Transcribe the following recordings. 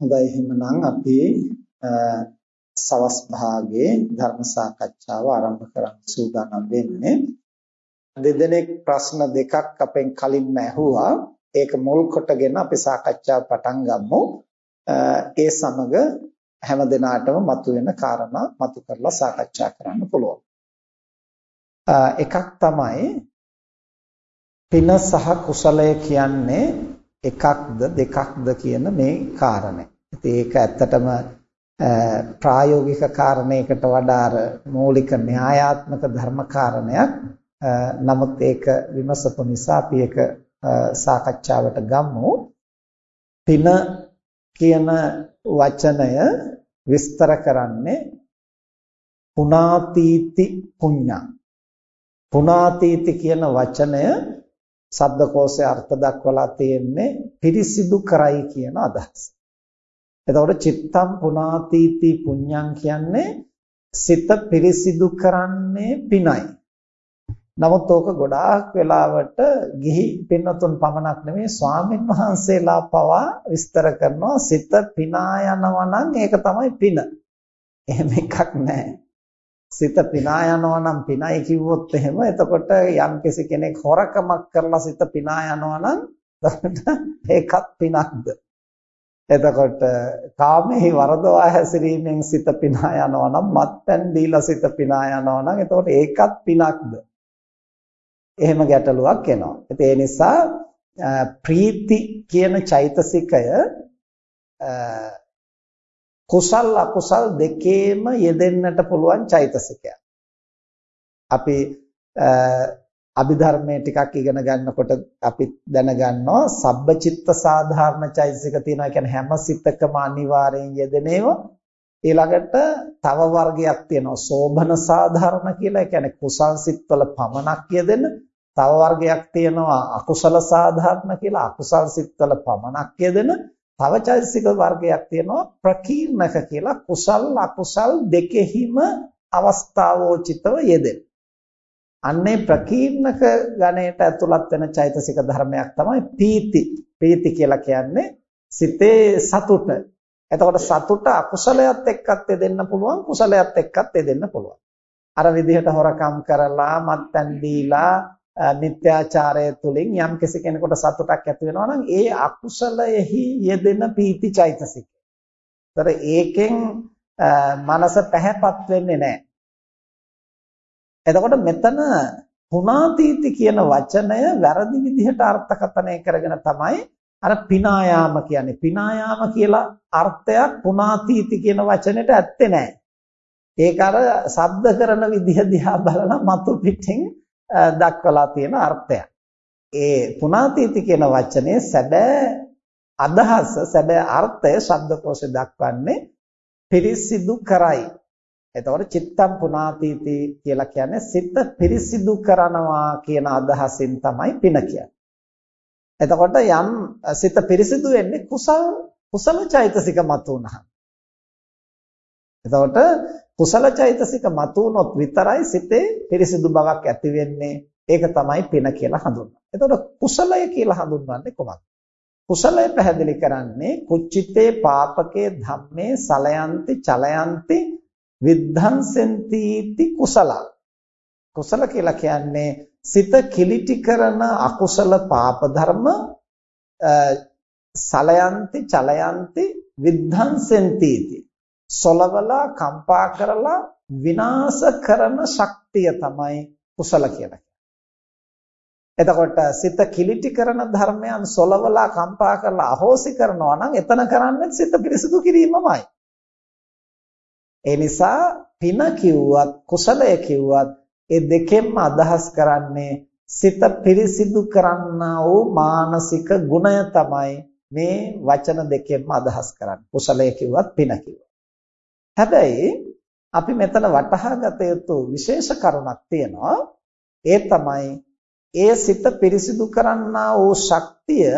හොඳයි එහෙනම් අපි සවස් භාගයේ ධර්ම සාකච්ඡාව ආරම්භ කරන්න සූදානම් වෙන්නේ. දෙදෙනෙක් ප්‍රශ්න දෙකක් අපෙන් කලින්ම ඇහුවා. ඒක මුල් කොටගෙන අපි සාකච්ඡාව පටන් ගමු. ඒ සමග හැම දිනාටම මතුවෙන කාරණා මතු කරලා සාකච්ඡා කරන්න පුළුවන්. එකක් තමයි පින සහ කුසලය කියන්නේ එකක්ද දෙකක්ද කියන මේ කාරණය. ඉතින් ඒක ඇත්තටම ප්‍රායෝගික කාරණයකට වඩා අර මූලික න්‍යායාත්මක ධර්ම කාරණයක්. නමුත් ඒක විමසපු නිසා අපි ඒක සාකච්ඡාවට ගමු. පින කියන වචනය විස්තර කරන්නේ පුනාතීති පුඤ්ඤා. පුනාතීති කියන වචනය ශබ්දකෝෂයේ අර්ථ දක්වලා තියෙන්නේ පිරිසිදු කරයි කියන අදහස. එතකොට චිත්තම් පුනාතීති පුඤ්ඤං කියන්නේ සිත පිරිසිදු කරන්නේ පිනයි. නමුත් ඕක ගොඩාක් වෙලාවට ගිහි පින්නතුන් පමණක් නෙමෙයි ස්වාමින් වහන්සේලා පවා විස්තර කරනවා සිත පිනා යනවා නම් ඒක තමයි පින. එහෙම එකක් නැහැ. සිත පිනා යනවා නම් පිනයි කිව්වොත් එහෙම එතකොට යම්කිසි කෙනෙක් හොරකමක් කරලා සිත පිනා යනවා නම් ඒකත් පිනක්ද එතකොට කාමෙහි වරදවා හැසිරීමෙන් සිත පිනා යනවා නම් මත්පැන් දීලා සිත පිනා යනවා නම් එතකොට ඒකත් පිනක්ද එහෙම ගැටලුවක් එනවා ඉතින් ඒ නිසා ප්‍රීති කියන චෛතසිකය කුසල් අකුසල් දෙකේම යෙදෙන්නට පුළුවන් චෛතසිකයක්. අපි අභිධර්මයේ ටිකක් ඉගෙන ගන්නකොට අපි දැනගන්නවා සබ්බචිත්ත සාධාරණ චෛතසික තියෙනවා. ඒ කියන්නේ හැම සිතකම අනිවාර්යෙන් යෙදෙන ඒවා. ඊළඟට තව වර්ගයක් තියෙනවා සෝභන සාධාරණ කියලා. ඒ කියන්නේ කුසල් සිත්වල පමණක් යෙදෙන. තව වර්ගයක් තියෙනවා අකුසල සාධාරණ කියලා. අකුසල් සිත්වල පමණක් යෙදෙන. තව චෛතසික වර්ගයක් තියෙනවා ප්‍රකීර්ණක කියලා කුසල් අකුසල් දෙකෙහිම අවස්ථාවෝචිතව යෙදෙන. අන්නේ ප්‍රකීර්ණක ගණයට ඇතුළත් වෙන චෛතසික ධර්මයක් තමයි පීති. පීති කියලා කියන්නේ සිතේ සතුට. එතකොට සතුට අකුසලයක් එක්කත් දෙන්න පුළුවන් කුසලයක් එක්කත් දෙන්න පුළුවන්. අර විදිහට හොරකම් කරලා මත්පැන් දීලා මිත්‍යාචාරය තුලින් යම් කෙනෙකුට සතුටක් ඇති වෙනවා නම් ඒ අකුසලයෙහි යෙදෙන පීති චෛතසිකය. ඒතර ඒකෙන් මනස පැහැපත් වෙන්නේ නැහැ. එතකොට මෙතන පුනාතීති කියන වචනය වැරදි විදිහට අර්ථකථනය කරගෙන තමයි අර පිනායාම කියන්නේ. පිනායාම කියලා අර්ථයක් පුනාතීති කියන වචනෙට ඇත්තේ නැහැ. ඒක අර ශබ්ද කරන විදිහ දිහා බලලා මතු පිටින් දක්වලා තියෙන අර්ථයක්. ඒ පුනාතීති කියන වචනේ සැබෑ අදහස සැබෑ අර්ථය ශබ්දකෝෂේ දක්වන්නේ පිරිසිදු කරයි. එතකොට චිත්තම් පුනාතීති කියලා කියන්නේ සිත පිරිසිදු කරනවා කියන අදහසින් තමයි පින කියන්නේ. එතකොට යම් සිත පිරිසිදු වෙන්නේ කුසල් කුසල චෛතසික මතු වුණා. එතකොට කුසල චෛතසික මතුනොත් විතරයි සිතේ පිරිසිදු බවක් ඇති වෙන්නේ. ඒක තමයි පින කියලා හඳුන්වන්නේ. එතකොට කුසලය කියලා හඳුන්වන්නේ කොහොමද? කුසලය පැහැදිලි කරන්නේ කුච්චිතේ පාපකේ ධම්මේ සලයන්ති චලයන්ති විද්ධංසෙන්ති කුසල. කුසල කියලා කියන්නේ සිත කිලිටි කරන අකුසල පාප ධර්ම සලයන්ති චලයන්ති විද්ධංසෙන්ති සොලවලා කම්පා කරලා විනාශ කරන ශක්තිය තමයි කුසල කියලා එතකොට සිත කිලිටි කරන ධර්මයන් සොලවලා කම්පා කරලා අහෝසි කරනවා නම් එතන කරන්නේ සිත පිරිසිදු කිරීමමයි. ඒ නිසා පින කිව්වත් කුසලය කිව්වත් ඒ දෙකෙන්ම අදහස් කරන්නේ සිත පිරිසිදු කරන්නා වූ මානසික ගුණය තමයි මේ වචන දෙකෙන්ම අදහස් කරන්නේ. කුසලය කිව්වත් පින කිව්වත්. හැබැයි අපි මෙතන වටහා ගත යුතු විශේෂ කරුණක් තියෙනවා. ඒ තමයි ඒ සිත පිරිසිදු කරන්නා වූ ශක්තිය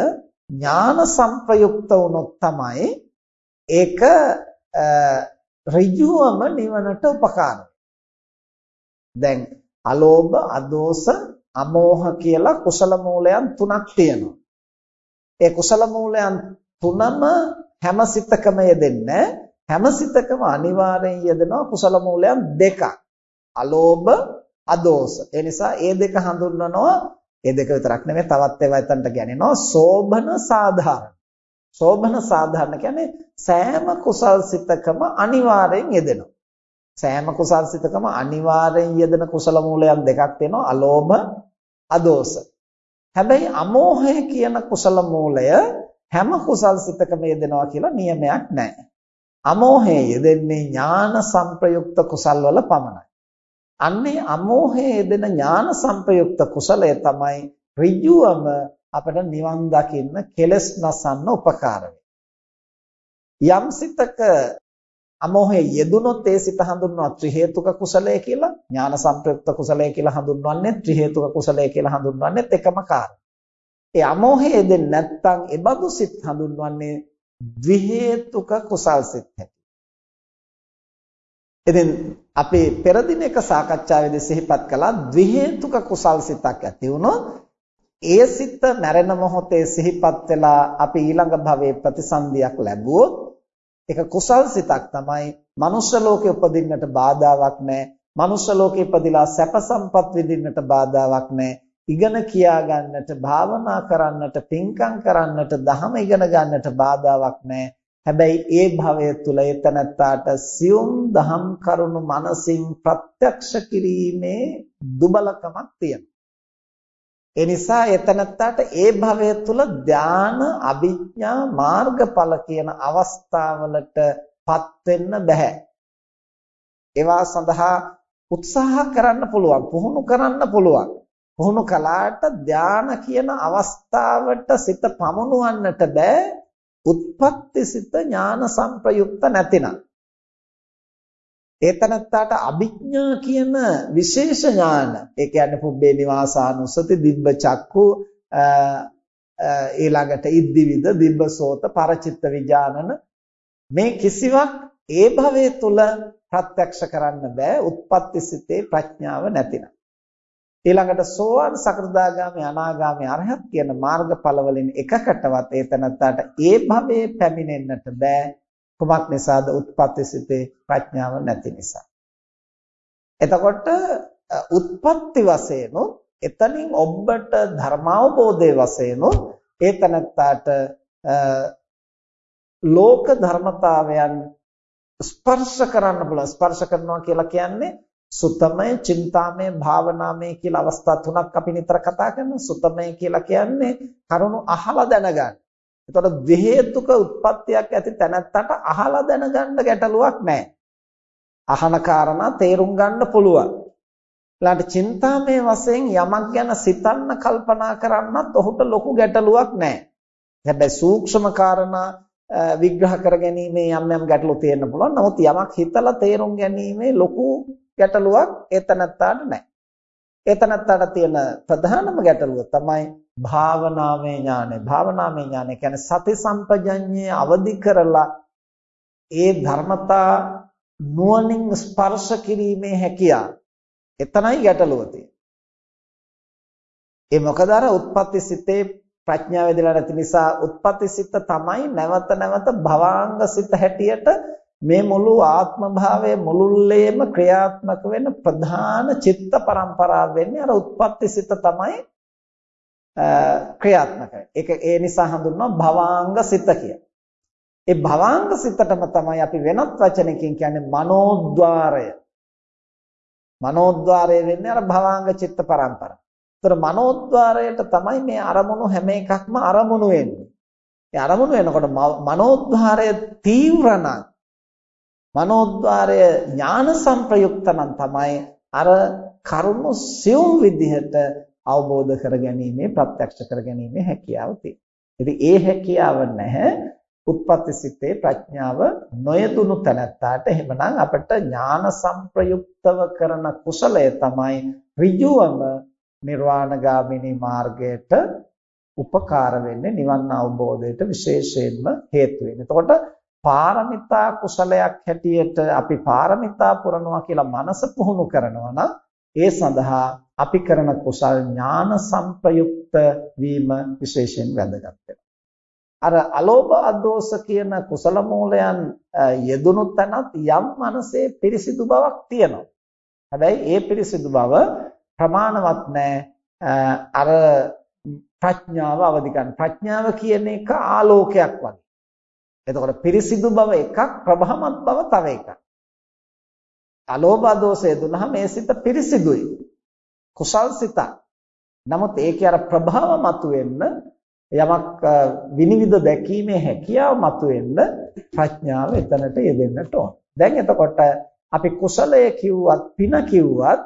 ඥාන සංප්‍රයුක්ත වුණොත් තමයි ඒක ඍජුවම නිවනට උපකාර දැන් අලෝභ, අදෝස, අමෝහ කියලා කුසල මූලයන් තුනක් තියෙනවා. ඒ කුසල මූලයන් තුනම හැම සිතකම යෙදෙන්නේ හැම සිතකම අනිවාර්යෙන් යෙදෙනවා කුසල මූලයන් දෙකක්. අලෝභ, අදෝස. ඒ නිසා ඒ දෙක හඳුන්වනවා ඒ දෙක විතරක් නෙමෙයි තවත් ඒවා එතනට කියනවා සෝභන සාධාරණ. සෝභන සාධාරණ කියන්නේ සෑම කුසල් සිතකම අනිවාර්යෙන් යෙදෙනවා. සෑම කුසල් සිතකම අනිවාර්යෙන් යෙදෙන කුසල මූලයන් දෙකක් තියෙනවා අලෝභ අදෝස. හැබැයි අමෝහය කියන කුසල මූලය හැම කුසල් සිතකම යෙදෙනවා කියලා නියමයක් නැහැ. අමෝහය යෙදෙන්නේ ඥාන සංප්‍රයුක්ත කුසල් වල පමණයි. අන්නේ අමෝහයේ යෙදෙන ඥාන සංප්‍රයුක්ත කුසලය තමයි ඍජුවම අපට නිවන් දකින්න කෙලස් නසන්න උපකාර යම් සිතක අමෝහයේ යෙදුනොත් ඒ සිත හඳුන්වනවා ත්‍රි හේතුක කුසලය කියලා ඥාන සංප්‍රයුක්ත කුසලය කියලා හඳුන්වන්නේ ත්‍රි හේතුක කුසලය කියලා හඳුන්වන්නේ එකම කාරණා. ඒ අමෝහයේ යෙදෙන්නේ නැත්නම් ඒ බඳු සිත් හඳුන්වන්නේ ද්වි හේතුක කුසල් සිත් හැටියට. ඉතින් අපි පෙර දිනක සාකච්ඡාවේදී සිහිපත් කළා ද්වි හේතුක කුසල් සිතක් ඇති වුණොත් ඒ සිත මැරෙන මොහොතේ සිහිපත් වෙලා අපි ඊළඟ භවයේ ප්‍රතිසන්දියක් ලැබුවොත් ඒක කුසල් සිතක් තමයි. මනුෂ්‍ය ලෝකේ උපදින්නට බාධාවක් නැහැ. මනුෂ්‍ය ලෝකේ ඉපදිලා සැප සම්පත් විඳින්නට බාධාවක් නැහැ. ඉගෙන කියා ගන්නට භාවනා කරන්නට පින්කම් කරන්නට ධහම ඉගෙන ගන්නට බාධාවක් නැහැ. හැබැයි ඒ භවය තුල එතනත්තාට සියුම් දහම් කරුණු මනසින් ප්‍රත්‍යක්ෂ කිරීමේ දුබලකමක් තියෙනවා. ඒ නිසා එතනත්තාට ඒ භවය තුල ධාන අභිඥා මාර්ගඵල කියන අවස්ථාවලටපත් වෙන්න බෑ. ඒවා සඳහා උත්සාහ කරන්න පුළුවන්, පුහුණු කරන්න පුළුවන්. පුහුණු කළාට ධාන කියන අවස්ථාවට සිත පමුණුවන්නට බෑ උත්පත්තිසිත ඥාන සංප්‍රයුක්ත නැතිනම් ඒතනත්තාට අභිඥා කියන විශේෂ ඥාන ඒ කියන්නේ පුබ්බේ නිවාසානුසති දිබ්බ චක්කු ඊළඟට ඉද්දිවිද දිබ්බසෝත පරචිත්ත විඥානන මේ කිසිවක් ඒ භවයේ තුල ප්‍රත්‍යක්ෂ කරන්න බෑ. උත්පත්තිසිතේ ප්‍රඥාව නැතිනම්. ඊළඟට සෝවාන් සකෘදාගාමී අනාගාමී අරහත් කියන මාර්ගඵල වලින් එකකටවත් ඒ තනත්තාට ඒ භවයේ පැමිණෙන්නට බෑ. කුමක් නිසාද උත්පත්ති සිතේ ප්‍රඥාව නැති නිසා එතකොට උත්පත්ති වශයෙන් එතනින් ඔබට ධර්මාවබෝධයේ වශයෙන් ඒ තනත්තාට ලෝක ධර්මතාවයන් ස්පර්ශ කරන්න පුළුවන් ස්පර්ශ කරනවා කියලා කියන්නේ සුතමය, චින්තාමය, භාවනාමය කියලා අවස්ථා තුනක් අපි නිතර කතා කරනවා. සුතමය කියලා කියන්නේ කරුණු අහලා දැනගන්න. එතකොට විහෙතුක උත්පත්තියක් ඇති තැනත්තට අහලා දැනගන්න ගැටලුවක් නැහැ. අහන කාරණා තේරුම් ගන්න පුළුවන්. ඊළඟට චින්තාමය වශයෙන් යමක් ගැන සිතන්න කල්පනා කරන්නත් ඔහුට ලොකු ගැටලුවක් නැහැ. හැබැයි සූක්ෂම කාරණා විග්‍රහ කර ගැනීමේ යම් යම් ගැටලු තියෙන්න පුළුවන්. නමුත් යමක් හිතලා තේරුම් ගැනීමේ ලොකු ගැටලුවක් ඒතනත්තාට නැහැ. ඒතනත්තාට තියෙන ප්‍රධානම ගැටලුව තමයි භාවනාමය ඥානය. භාවනාමය ඥානය කියන්නේ සති සම්පජඤ්ඤය අවදි කරලා ඒ ධර්මතා නුවණින් ස්පර්ශ කිරීමේ හැකියාව. එතනයි ගැටලුව තියෙන්නේ. ඒ මොකද අර උත්පත්ති සිතේ ප්‍රඥාව වේදලා නැති නිසා උත්පත්ති සිත තමයි නැවත නැවත භවාංග සිත හැටියට මේ මුළු ආත්ම භාවයේ මුළුල්ලේම ක්‍රියාත්මක වෙන ප්‍රධාන චිත්ත පරම්පරාව වෙන්නේ අර උත්පත්ති සිත තමයි ක්‍රියාත්මක ඒක ඒ නිසා හඳුන්වනවා භවාංග සිත කියලා. ඒ භවාංග සිතටම තමයි අපි වෙනත් වචනකින් කියන්නේ මනෝද්්වාරය. මනෝද්්වාරය වෙන්නේ අර භවාංග චිත්ත පරම්පරාව. ඒතර මනෝද්්වාරයට තමයි මේ අරමුණු හැම එකක්ම අරමුණු වෙන්නේ. ඒ අරමුණු වෙනකොට මනෝද්්වාරය තීව්‍ර නම් මනෝද්වාරය ඥාන සංප්‍රයුක්ත නම් තමයි අර කරුණු සියුම් විදිහට අවබෝධ කරගැනීමේ ප්‍රත්‍යක්ෂ කරගැනීමේ හැකියාව තියෙනවා. ඒ හැකියාව නැහැ උත්පත්ති සිතේ ප්‍රඥාව නොයදුණු තැනත්තාට එහෙමනම් අපිට ඥාන සංප්‍රයුක්තව කරන කුසලය තමයි ඍජුවම නිර්වාණගාමිනී මාර්ගයට උපකාර වෙන්නේ නිවන් අවබෝධයට විශේෂයෙන්ම හේතු වෙන්නේ. එතකොට පාරමිතා කුසලයක් හැටියට අපි පාරමිතා පුරනවා කියලා මනස පුහුණු කරනවා නම් ඒ සඳහා අපි කරන කුසල් ඥාන සංප්‍රයුක්ත වීම විශේෂයෙන් වැදගත් වෙනවා. අර අලෝභ අදෝස කියන කුසල මූලයන් යෙදුණු තැනත් යම් මනසේ පිරිසිදු බවක් තියෙනවා. හැබැයි ඒ පිරිසිදු බව ප්‍රමාණවත් නැහැ. අර ප්‍රඥාව අවදි කරන ප්‍රඥාව කියන එක ආලෝකයක් වගේ. එතකොට පිරිසිදු බව එකක් ප්‍රභාමත් බව තව එකක්. අලෝභ දෝෂය දුනහම මේ සිත පිරිසිදුයි. කුසල් සිතක්. නමුත් ඒකේ අර ප්‍රභාව මතුවෙන්න යමක් විනිවිද දැකීමේ හැකියාව මතුවෙන්න ප්‍රඥාව එතනට යෙදෙන්නට ඕන. දැන් එතකොට අපි කුසලය කිව්වත් පින කිව්වත්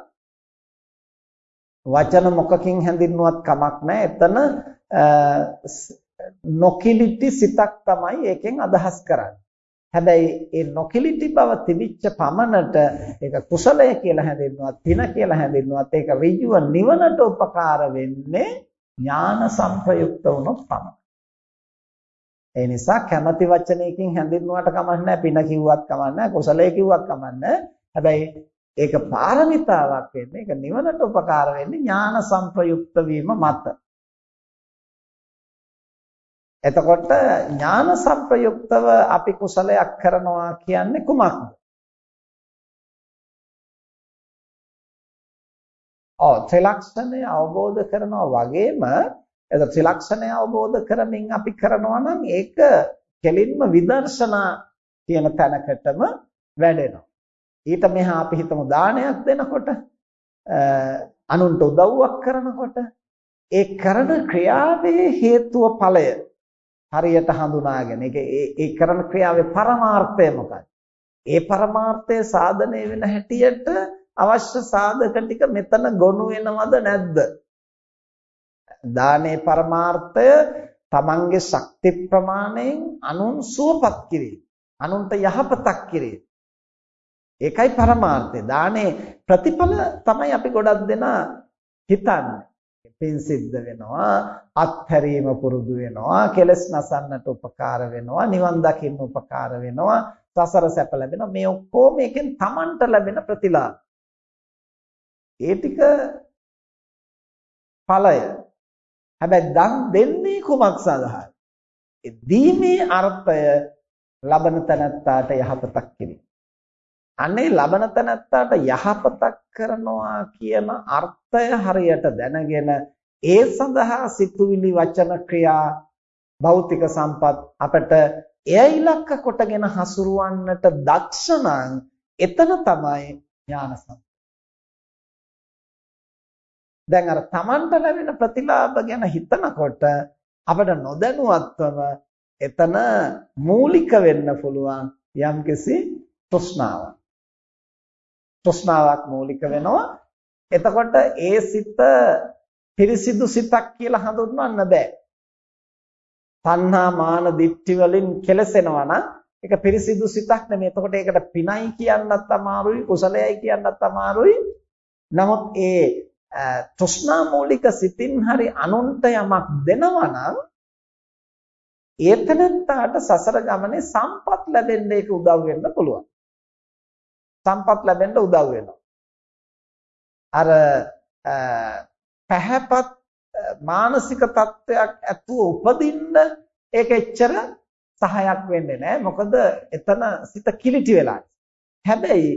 වචන මොකකින් හැඳින්නුවත් කමක් නැහැ. එතන නොකිලිටි සිතක් තමයි ඒකෙන් අදහස් කරන්නේ. හැබැයි ඒ නොකිලිටි බව තිබිච්ච පමණට ඒක කුසලය කියලා හැඳින්නුවත් පින කියලා හැඳින්නුවත් ඒක ඍජුව නිවනට උපකාර වෙන්නේ ඥාන සංප්‍රයුක්ත වුණොත් පමණයි. ඒ නිසා කැමැති වචනයකින් හැඳින්නුවට කමක් නැහැ පින කිව්වත් කමක් නැහැ කුසලයේ කිව්වත් කමක් නැහැ. හැබැයි ඒක පාරමිතාවක් වෙන්නේ ඒක නිවනට උපකාර වෙන්නේ ඥාන සංප්‍රයුක්ත වීම මත. එතකොට ඥාන සංප්‍රයුක්තව අපි කුසලයක් කරනවා කියන්නේ කුමක්ද? ඔව් ත්‍රිලක්ෂණය අවබෝධ කරනවා වගේම එත ත්‍රිලක්ෂණය අවබෝධ කරමින් අපි කරනවා නම් ඒක කෙලින්ම විදර්ශනා කියන තැනකටම වැඩෙනවා. ඊට මෙහා අපි හිතමු දානයක් දෙනකොට අනුන්ට උදව්වක් කරනකොට ඒ කරන ක්‍රියාවේ හේතුව ඵලය හරියට හඳුනාගෙන ඒක ඒ කරන ක්‍රියාවේ පරමාර්ථය මොකක්ද? ඒ පරමාර්ථය සාධනය වෙන හැටියට අවශ්‍ය සාධක ටික මෙතන ගොනු වෙනවද නැද්ද? දානේ පරමාර්ථය තමන්ගේ ශක්ති ප්‍රමාණයෙන් අනුන් සුවපත් කිරීම. අනුන්ට යහපතක් කිරීම. ඒකයි පරමාර්ථය. දානේ ප්‍රතිඵල තමයි අපි ගොඩක් දෙනා හිතන්නේ. පින් සිද්ධ වෙනවා, අත්හැරීම පුරුදු වෙනවා, කෙලස් නසන්නට උපකාර වෙනවා, නිවන් දකින්න උපකාර වෙනවා, සසර සැප ලැබෙනවා. මේ ඔක්කොම එකෙන් Tamanට ලැබෙන ප්‍රතිලාභ. ඒ ටික ඵලය. හැබැයි දන් දෙන්නේ කුමක් සඳහාද? දීමේ අර්ථය ලබන තැනත්තාට යහපතක් කිරීම. අනේ ලබන තැනත්තාට යහපතක් කරනවා කියන අර්ථය හරියට දැනගෙන ඒ සඳහා සිතුවිලි වචන ක්‍රියා භෞතික සම්පත් අපට එය ඉලක්ක කොටගෙන හසුරවන්නට දක්ෂ නම් එතන තමයි ඥාන සම්පත. දැන් අර Tamanට ලැබෙන ප්‍රතිලාභ ගැන හිතනකොට අපිට නොදැනුවත්වම එතන මූලික වෙන්න පුළුවන් යම්කිසි තෘෂ්ණාවක්. තෘෂ්ණාවක් මූලික වෙනවා. එතකොට ඒ සිත පිරිසිදු සිතක් කියලා හඳුන්වන්න බෑ. තණ්හා මාන දිට්ඨි වලින් කෙලසෙනවා නම් ඒක පිරිසිදු සිතක් නෙමෙයි. එතකොට ඒකට පිනයි කියන්නත් අමාරුයි, කුසලයයි කියන්නත් අමාරුයි. නමුත් ඒ තෘෂ්ණා මූලික සිතින් හරි අනුන්ට යමක් දෙනවා නම් ඒතනත්තාට සසර ගමනේ සම්පත් ලැබෙන්න ඒක උදව් වෙන්න පුළුවන්. සම්පත් ලැබෙන්න උදව් වෙනවා. අර පැහැපත් මානසික තත්වයක් ඇතුව උපදින්න ඒක එච්චර සහයක් වෙන්නේ නැහැ. මොකද එතන සිත කිලිටි වෙලා. හැබැයි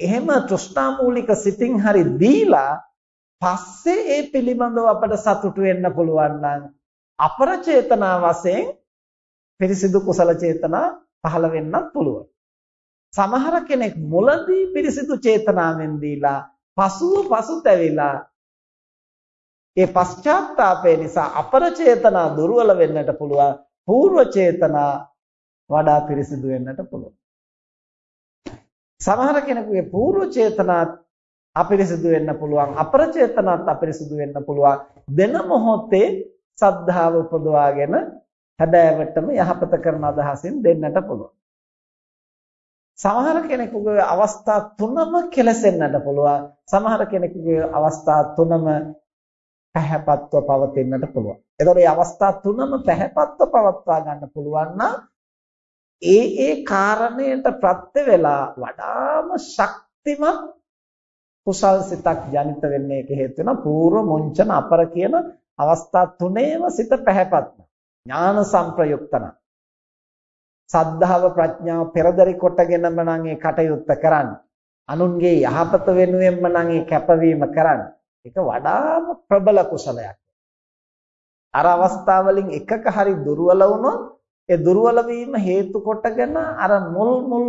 එහෙම තෘෂ්ණා මූලික සිතින් හරි දීලා පස්සේ ඒ පිළිබඳව අපට සතුටු වෙන්න පුළුවන් නම් අපර චේතනා වශයෙන් පිරිසිදු කුසල චේතනා පහළ වෙන්නත් පුළුවන්. සමහර කෙනෙක් මුලදී පිරිසිදු චේතනාවෙන් දීලා පසුව පසුතැවිලා ඒ පශ්චාත්තාපය නිසා අපර චේතනා දුර්වල වෙන්නට පුළුවන් పూర్ව චේතනා වඩා පිරිසිදු වෙන්නට පුළුවන්. සමහර කෙනෙකුගේ పూర్ව චේතනාත් අපිරිසිදු වෙන්න පුළුවන් අපර චේතනාත් අපිරිසිදු වෙන්න පුළුවන්. දෙන මොහොතේ සද්ධාව උපදවාගෙන හැබෑවටම යහපත කරන අදහසින් දෙන්නට පුළුවන්. සමහර කෙනෙකුගේ අවස්ථා තුනම කෙලසෙන්නට පුළුවන්. සමහර කෙනෙකුගේ අවස්ථා තුනම පැහැපත්ව පවතින්නට පුළුවන්. එතකොට මේ අවස්ථා තුනම පැහැපත්ව පවත්වා ගන්න පුළුවන් නම් ඒ ඒ කාරණයට ප්‍රත්‍ය වෙලා වඩාම ශක්තිමත් කුසල් සිතක් ජනිත වෙන්නේ ඒක හේතු වෙනවා. పూర్ව මුංචන අපර කියන අවස්ථා තුනේම සිත පැහැපත්ම. ඥාන සංප්‍රයුක්තන. සද්ධාව ප්‍රඥාව පෙරදරි කොටගෙනම නම් ඒ කටයුත්ත කරන්නේ. අනුන්ගේ යහපත වෙනුවෙන්ම නම් ඒ කැපවීම කරන්නේ. ඒක වඩාම ප්‍රබල කුසලයක්. අර අවස්ථාවලින් එකක හරි දුර්වල වුණොත් ඒ දුර්වල වීම හේතු කොටගෙන අර මුල් මුල්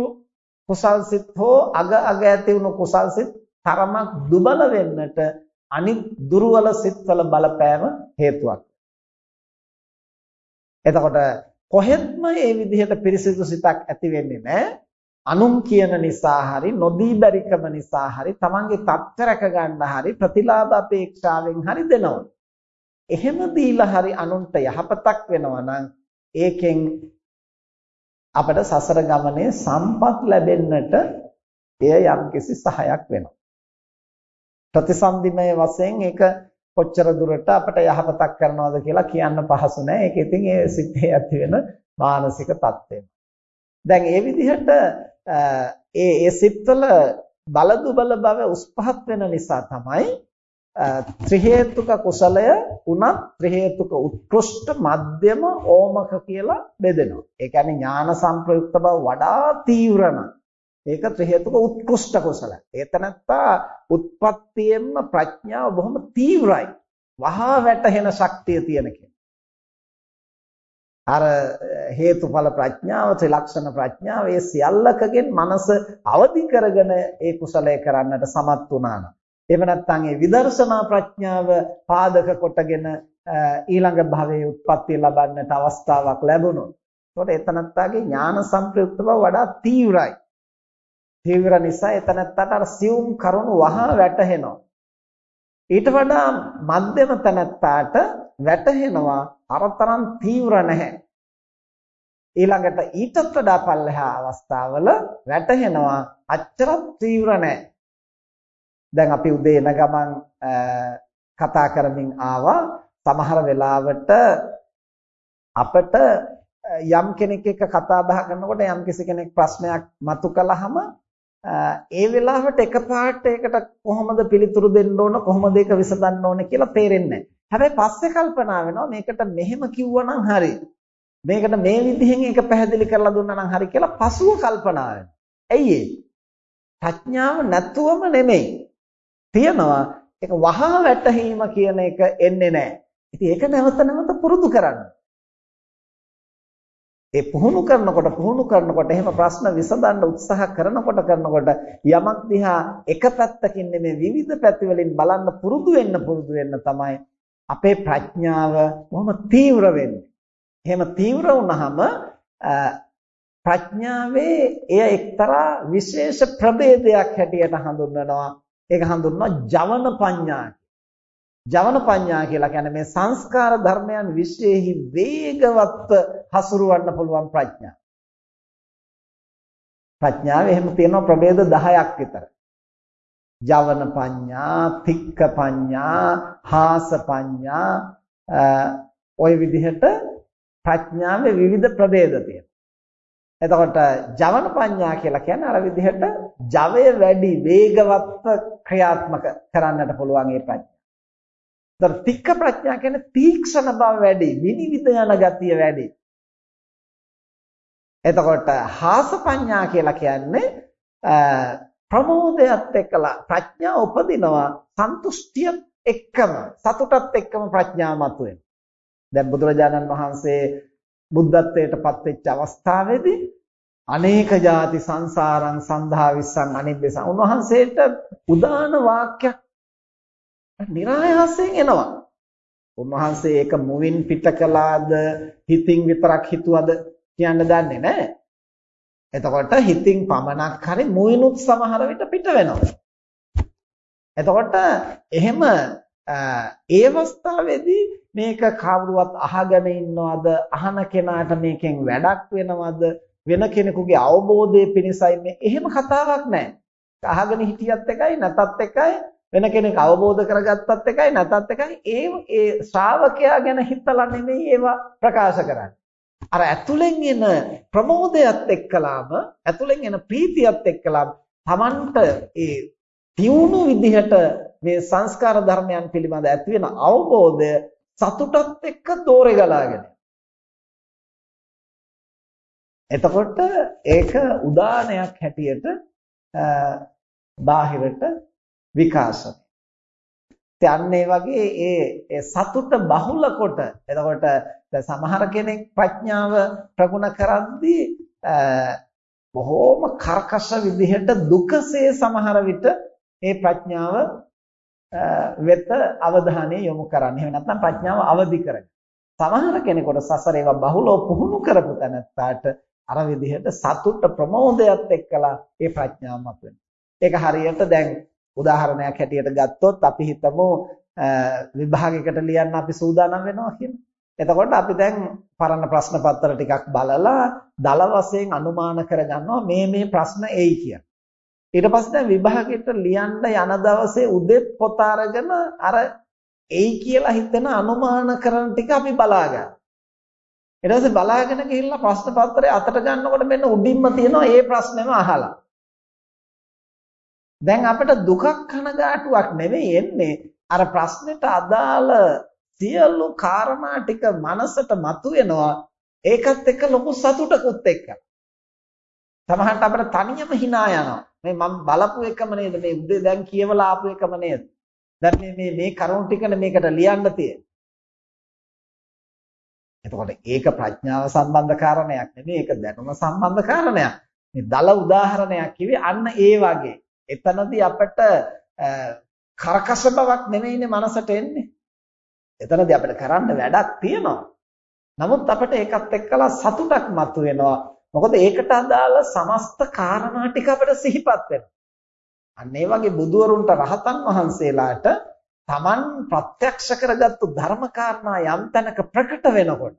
කුසල් සිත් හෝ අග අග ඇති වුණු කුසල් සිත් තරමක් දුබල වෙන්නට අනිත් දුර්වල සිත්වල බලපෑම හේතුවක්. එතකොට කොහෙත්ම මේ විදිහට පිරිසිදු සිතක් ඇති වෙන්නේ නැහැ. අනුන් කියන නිසා හරි නොදී බැරිකම නිසා හරි තමන්ගේ තත්ත්ව රැක ගන්න හරි ප්‍රතිලාභ අපේක්ෂාවෙන් හරි දෙනවා. එහෙම දීලා හරි අනුන්ට යහපතක් වෙනවා නම් ඒකෙන් අපට සසර ගමනේ සම්පත් ලැබෙන්නට එය යම්කිසි සහයක් වෙනවා. ප්‍රතිසන්දිමය වශයෙන් ඒක කොච්චර දුරට අපට යහපතක් කරනවද කියලා කියන්න පහසු නෑ. ඒක ඉතින් ඒ සිතේ ඇති වෙන මානසික தත්ත්වය. දැන් ඒ විදිහට ඒ ඒ සිත්වල බලදුබල බව උස්පහත් වෙන නිසා තමයි ත්‍රි හේතුක කුසලය උනත් ත්‍රි හේතුක උත්කෘෂ්ඨ මධ්‍යම ඕමක කියලා බෙදෙනවා. ඒ කියන්නේ ඥාන සංප්‍රයුක්ත බව වඩා තීව්‍ර නම් ඒක ත්‍රි හේතුක උත්කෘෂ්ඨ කුසලයි. ඒතනත්තා උත්පත්තියෙන්ම ප්‍රඥාව බොහොම තීව්‍රයි. වහා වැටහෙන ශක්තිය තියෙන කෙනෙක්. අර හේතුඵල ප්‍රඥාව ත්‍රිලක්ෂණ ප්‍රඥාව ඒ සියල්ලකගෙන් මනස අවදි කරගෙන ඒ කුසලය කරන්නට සමත් වුණා නම් එහෙම නැත්නම් ඒ විදර්ශනා ප්‍රඥාව පාදක කොටගෙන ඊළඟ භවයේ උත්පත්ති ලබන්නට අවස්ථාවක් ලැබුණොත් එතකොට එතනත්තාගේ ඥාන සංප්‍රයුක්ත බව වඩා තීව්‍රයි තීව්‍ර නිසා එතනත්තට අර සියුම් කරුණු වහා වැටහෙනවා. ඊට වඩා මධ්‍යම තනත්තාට වැටහෙනවා අරතරන් තීව්‍ර නැහැ. ඊළඟට ඊටත් වඩා පල්ලෙහා අවස්ථාවල වැටහෙනවා අච්චර තීව්‍ර නැහැ. දැන් අපි උදේ එන ගමන් කතා කරමින් ආවා සමහර වෙලාවට අපිට යම් කෙනෙක් එක්ක කතා බහ කරනකොට යම් කෙනෙක් ප්‍රශ්නයක් මතු කළාම ඒ වෙලාවට එකපාරට ඒකට කොහොමද පිළිතුරු දෙන්න ඕන කොහොමද ඒක විසඳන්න ඕන කියලා තේරෙන්නේ නැහැ. හැබැයි පස්සේ කල්පනා වෙනවා මේකට මෙහෙම කිව්වනම් හරි. මේකට මේ විදිහෙන් ඒක පැහැදිලි කරලා දුන්නා නම් හරි කියලා පසුව කල්පනා වෙනවා. ඇයි ප්‍රඥාව නැතුවම නෙමෙයි. තියනවා ඒක වහා වැටහීම කියන එක එන්නේ නැහැ. ඉතින් ඒක නැවත නැවත පුරුදු කරන්න. ඒ පුහුණු කරනකොට පුහුණු කරනකොට එහෙම ප්‍රශ්න විසඳන්න උත්සාහ කරනකොට කරනකොට යමක් දිහා එක පැත්තකින් නෙමෙයි විවිධ පැති වලින් බලන්න පුරුදු වෙන්න පුරුදු වෙන්න තමයි අපේ ප්‍රඥාව බොහොම තීව්‍ර වෙන්නේ. එහෙම තීව්‍ර වුණාම ප්‍රඥාවේ එය එක්තරා විශේෂ ප්‍රභේදයක් හැටියට හඳුන්වනවා. ඒක හඳුන්වනවා ජවන පඤ්ඤා ජවන පඤ්ඤා කියලා කියන්නේ මේ සංස්කාර ධර්මයන් විශ්ේහි වේගවත්ව හසුරවන්න පුළුවන් ප්‍රඥා. ප්‍රඥාව එහෙම තියෙනවා ප්‍රභේද 10ක් විතර. ජවන පඤ්ඤා, තික්ක පඤ්ඤා, හාස පඤ්ඤා ඔය විදිහට ප්‍රඥාවේ විවිධ ප්‍රභේද තියෙනවා. එතකොට ජවන පඤ්ඤා කියලා කියන්නේ අර විදිහට ජවය වැඩි වේගවත්ව ක්‍රියාත්මක කරන්නට පුළුවන් ඒ ප්‍රඥා. ඒතර තික්ක ප්‍රඥා කියන්නේ තීක්ෂණ බව වැඩි, විනිවිද යන ගතිය වැඩි. එතකොට හාස පඤ්ඤා කියලා කියන්නේ ප්‍රමෝදයත් එක්කලා ප්‍රඥා උපදිනවා සන්තුෂ්ටිය එක්කම සතුටත් එක්කම ප්‍රඥා මතුවෙන. දැන් බුදුරජාණන් වහන්සේ බුද්ධත්වයට පත් වෙච්ච අවස්ථාවේදී අනේක ಜಾති සංසාරං සන්ධා විස්සං අනිබ්බසං උන්වහන්සේට උදාන වාක්‍යයක් નિરાයාසයෙන් එනවා. උන්වහන්සේ ඒක මුවින් පිට කළාද හිතින් විතරක් හිතුවද කියන්න දන්නේ නැහැ. එතකොට හිතින් පමණක් හරි මුවිනුත් සමහර විට පිට වෙනවා. එතකොට එහෙම ඒ අවස්ථාවේදී මේක කවුරුවත් අහගෙන ඉන්නවද අහන කෙනාට මේකෙන් වැඩක් වෙනවද වෙන කෙනෙකුගේ අවබෝධය පිණිසයි මේ එහෙම කතාවක් නැහැ. අහගෙන හිටියත් එකයි නැතත් එකයි වෙන කෙනෙක් අවබෝධ කරගත්තත් එකයි නැතත් එකයි ඒ ඒ ශ්‍රාවකයා ගැන හිතලා නෙමෙයි ඒවා ප්‍රකාශ කරන්නේ. අර ඇතුලෙන් එන ප්‍රමෝදයත් එක්කලාම ඇතුලෙන් එන ප්‍රීතියත් එක්කලාම Tamanට ඒ තියුණු විදිහට මේ සංස්කාර ධර්මයන් පිළිබඳ ඇති වෙන අවබෝධය සතුටත් එක්ක දෝරේ ගලාගෙන එතකොට ඒක උදානයක් හැටියට බාහිරට විකාශනය. ඉතින් ඒ වගේ ඒ සතුට බහුල කොට එතකොට සමහර කෙනෙක් ප්‍රඥාව ප්‍රගුණ කරද්දී බොහෝම කර්කශ විදිහට දුකසේ සමහර විට මේ ප්‍රඥාව වෙත අවධානය යොමු කරන්නේ. එහෙම නැත්නම් ප්‍රඥාව අවදි කරගන්න. සමහර කෙනෙකුට සසර ඒවා බහුලව පුහුණු කරපු තැනත්තාට අර විදිහට සතුට ප්‍රමෝදයත් එක්කලා ඒ ප්‍රඥාව මතුවෙනවා. ඒක හරියට දැන් උදාහරණයක් හැටියට ගත්තොත් අපි හිතමු විභාගයකට ලියන්න අපි සූදානම් වෙනවා කියලා. එතකොට අපි දැන් පරණ ප්‍රශ්න පත්‍ර ටිකක් බලලා දල වශයෙන් අනුමාන කරගන්නවා මේ මේ ප්‍රශ්න එයි කියලා. ඊට පස්සේ දැන් විභාගයට ලියන්න යන දවසේ උදේ පොත අරගෙන අර එයි කියලා හිතෙන අනුමාන කරන ටික අපි බලාගන්නවා. ඊට පස්සේ බලාගෙන ගිහිල්ලා ප්‍රශ්න පත්‍රය අතට ගන්නකොට මෙන්න උඩින්ම තියෙනවා ඒ ප්‍රශ්නේම අහලා. දැන් අපිට දුකක් කනගාටුවක් නෙවෙයි එන්නේ. අර ප්‍රශ්නෙට අදාළ සියලු කාරණා ටික මනසට මතුවෙනවා. ඒකත් එක්ක ලොකු සතුටකුත් එක්ක. සමහරට අපිට තනියම hina යනවා. මේ මම බලපු එකම නේද? මේ උදේ දැන් කියවලා ආපු එකම නේද? දැන් මේ මේ මේ කරුණු ටිකනේ මේකට ලියන්න තියෙන්නේ. එතකොට ඒක ප්‍රඥාව සම්බන්ධ කාරණයක් නෙමෙයි ඒක දැනුම සම්බන්ධ කාරණයක්. මේ දල උදාහරණයක් කිව්වේ අන්න ඒ වගේ. එතනදී අපිට කරකස බවක් නෙමෙයිනේ මනසට එන්නේ. එතනදී අපිට කරන්න වැඩක් තියෙනවා. නමුත් අපිට ඒකත් එක්කලා සතුටක් මතුවෙනවා. මොකද ඒකට අදාළ සමස්ත කාරණා ටික අපිට සිහිපත් වෙනවා. අන්න ඒ වගේ බුදුවරුන්ට රහතන් වහන්සේලාට Taman ප්‍රත්‍යක්ෂ කරගත්තු ධර්ම කාරණා යම් තැනක ප්‍රකට වෙනකොට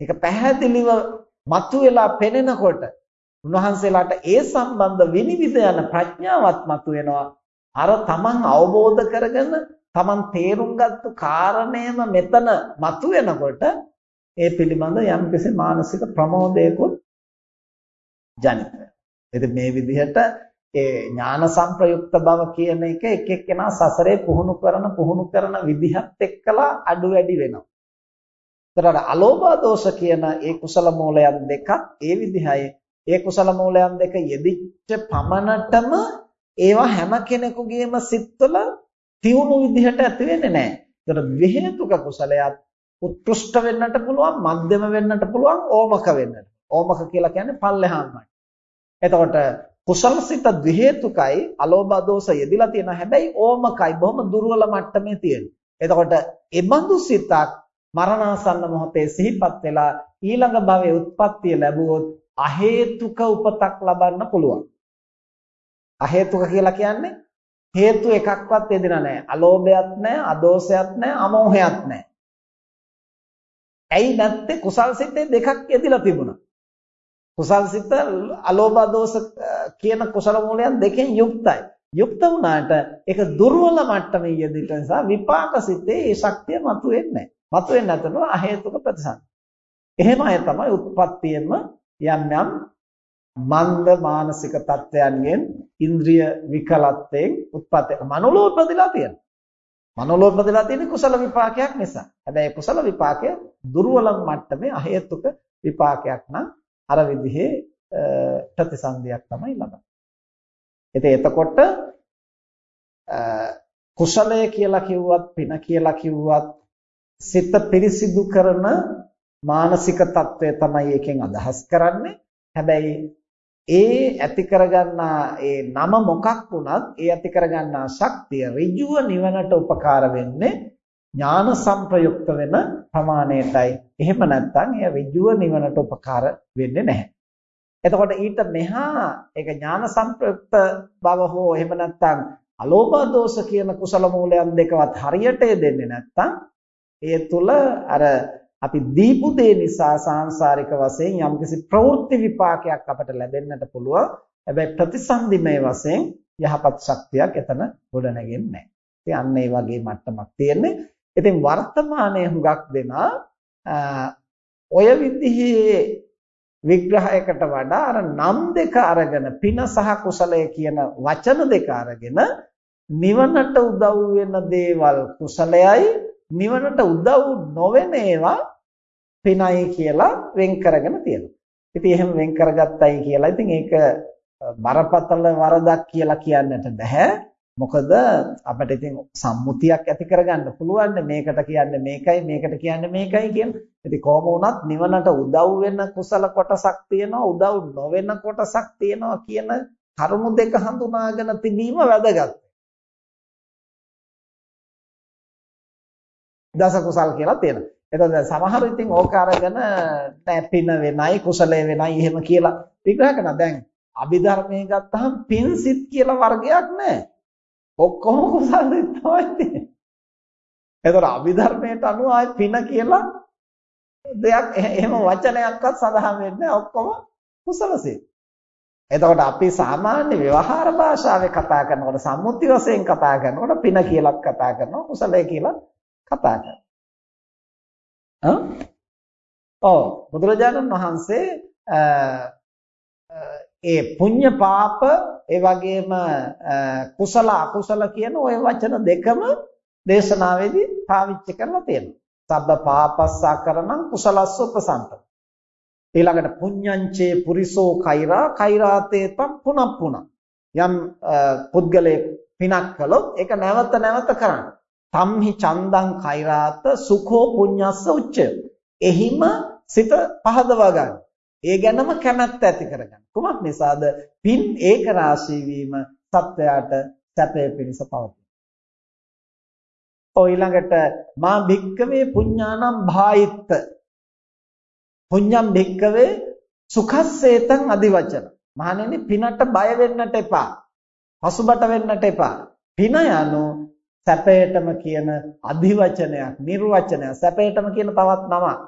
ඒක පැහැදිලිව මතුවලා පෙනෙනකොට උන්වහන්සේලාට ඒ සම්බන්ධ විනිවිද යන ප්‍රඥාවක් මතුවෙනවා. අර තමන් අවබෝධ කරගෙන තමන් තේරුම් ගත්තු කාරණේම මෙතන මතුවෙනකොට ඒ පිළිබඳ යම්කිසි මානසික ප්‍රමෝදයකුත් ජනිත වෙනවා. මේ විදිහට ඒ ඥාන සංප්‍රයුක්ත බව කියන එක එක එක්කෙනා සසරේ පුහුණු කරන පුහුණු කරන විදිහත් එක්කලා අඩු වැඩි වෙනවා. ඒතරට අලෝභ දෝෂ කියන ඒ කුසල මූලයන් දෙකත් ඒ විදිහයි ඒ කුසල මූලයන් දෙක යෙදිච්ච පමණටම ඒවා හැම කෙනෙකුගේම සිත්වල තියුණු විදිහට ඇති වෙන්නේ නැහැ. ඒතර විහෙතුක කුසලයක් උත්කෘෂ්ඨ වෙන්නට පුළුවන්, මධ්‍යම වෙන්නට පුළුවන්, ඕමක වෙන්නට. ඕමක කියලා කියන්නේ පල්ලෙහාන්මයි. එතකොට කුසල සිත ද්විහෙතුකයි, අලෝභ දෝෂ යෙදිලා තියෙන හැබැයි ඕමකයි බොහොම දුර්වල මට්ටමේ තියෙන. එතකොට එබඳු සිතක් මරණාසන්න මොහොතේ සිහිපත් වෙලා ඊළඟ භවයේ උත්පත්තිය ලැබුවොත් අහේතුක උපතක් ලබන්න පුළුවන්. අහේතුක කියලා කියන්නේ හේතු එකක්වත් යෙදෙනා නැහැ. අලෝභයක් නැහැ, අදෝෂයක් නැහැ, අමෝහයක් නැහැ. ඇයි නැත්තේ කුසල් සිතේ දෙකක් යෙදිලා තිබුණා. කුසල් සිත අලෝභ දෝෂ කියන කුසල මූලයන් දෙකෙන් යුක්තයි. යුක්ත වුණාට ඒක දුර්වල මට්ටමේ යෙදිට නිසා විපාක සිතේ ඒ ශක්තිය මතුවෙන්නේ නැහැ. මතුවෙන්නේ නැතනො අහේතුක ප්‍රතිසං. එහෙම අය තමයි උත්පත්තියෙම යම් යම් මන්ද මානසික තත්ත්වයන්ගෙන් ඉන්ද්‍රිය විකලත්වයෙන් උත්පත් වෙන මනෝලෝපදලා තියෙනවා. මනෝලෝපදලා තියෙන්නේ කුසල විපාකයක් නිසා. හැබැයි කුසල විපාකය දුර්වල මට්ටමේ අහේතුක විපාකයක් නම් අර විදිහේ ප්‍රතිසන්දියක් තමයි ලබන්නේ. ඉතින් එතකොට කුසලය කියලා කිව්වත් පින කියලා කිව්වත් සිත පිරිසිදු කරන මානසික తত্ত্বය තමයි එකෙන් අදහස් කරන්නේ. හැබැයි ඒ ඇති කරගන්නා ඒ නම මොකක් වුණත් ඒ ඇති කරගන්නා ශක්තිය ඍජුව නිවනට උපකාර වෙන්නේ ඥාන සංප්‍රයුක්ත වෙන ප්‍රමාණයටයි. එහෙම නැත්නම් එය ඍජුව නිවනට උපකාර වෙන්නේ නැහැ. එතකොට ඊට මෙහා ඒක ඥාන සංප්‍රයුක්ත බව හෝ එහෙම නැත්නම් අලෝභ දෝෂ කියන කුසල මූලයන් දෙකවත් හරියට දෙන්නේ නැත්නම් ඒ තුල අර අපි දීපු දේ නිසා සාංශාරික වශයෙන් යම්කිසි ප්‍රවෘත්ති විපාකයක් අපට ලැබෙන්නට පුළුවන්. හැබැයි ප්‍රතිසන්දිමය වශයෙන් යහපත් ශක්තියක් එතන ගොඩනගෙන්නේ නැහැ. ඉතින් අන්න ඒ වගේ මට්ටමක් තියෙන්නේ. ඉතින් වර්තමානයේ හුඟක් දෙනා ඔය විදිහේ විග්‍රහයකට වඩා අර නම් දෙක අරගෙන පින සහ කුසලය කියන වචන දෙක අරගෙන නිවනට උදව් වෙන දේවල් කුසලයයි නිවනට උදව් නොවන ඒවා පිනයි කියලා වෙන් කරගෙන තියෙනවා. ඉතින් එහෙම වෙන් කරගත්තයි කියලා ඉතින් ඒක බරපතල වරදක් කියලා කියන්නට බෑ. මොකද අපිට ඉතින් සම්මුතියක් ඇති කරගන්න පුළුවන් මේකට කියන්නේ මේකයි මේකට කියන්නේ මේකයි කියන. ඉතින් කොහොම වුණත් නිවනට උදව් වෙන කුසල කොටසක් තියෙනවා උදව් නොවන කොටසක් තියෙනවා කියන කරුණු දෙක හඳුනාගෙන තිබීම වැදගත්. දස කුසල් කියලා තියෙනවා. එතකොට සමහර ඉතින් ඕක අරගෙන නෑ පින වෙනයි කුසලය වෙනයි එහෙම කියලා විග්‍රහ කරනවා. දැන් අභිධර්මයේ ගත්තහම පින් සිත් කියලා වර්ගයක් නෑ. ඔක්කොම කුසල සිත් තමයි තියෙන්නේ. එතකොට අභිධර්මයට අනුව ආයි පින කියලා දෙයක් එහෙම වචනයක්වත් සඳහන් වෙන්නේ ඔක්කොම කුසල සිත්. එතකොට අපි සාමාන්‍ය ව්‍යවහාර භාෂාවේ කතා කරනකොට සම්මුති වශයෙන් කතා කරනකොට පින කියලාත් කතා කරනවා කුසලය කියලා කතා කරනවා. ඔව් බුදුරජාණන් වහන්සේ ඒ පුඤ්ඤ පාප ඒ වගේම කුසල අකුසල කියන ওই වචන දෙකම දේශනාවේදී පාවිච්චි කරලා තියෙනවා. සබ්බ පාපස්සා කරණං කුසලස්ස උපසන්ත. ඊළඟට පුඤ්ඤංචේ පුරිසෝ කෛරා කෛරාතේ තම් පුනප්පුන. යම් පුද්ගලයෙක් පිනක් කළොත් ඒක නැවත නැවත කරන්න. තම්හි චන්දං කෛරාත සුඛෝ පුඤ්ඤස්ස උච්චය. එහිම සිත පහදවා ගන්න. ඒ ගැනම කැමැත්ත ඇති කරගන්න. කුමක් නිසාද? පින් ඒක රාශී වීම සත්වයාට සැපය පිණිස පවතී. ඔය ඊළඟට මා භික්කවේ පුඤ්ඤානම් භායිත්ත. පුඤ්ඤම් භික්කවේ සුඛස්සේතං අදිවචන. මහණෙනි පිනට බය වෙන්නට එපා. පසුබට වෙන්නට එපා. පින යනු සැපයටම කියන අධිවචනයක් නිර්වචනයක් සැපයටම කියන තවත් නමක්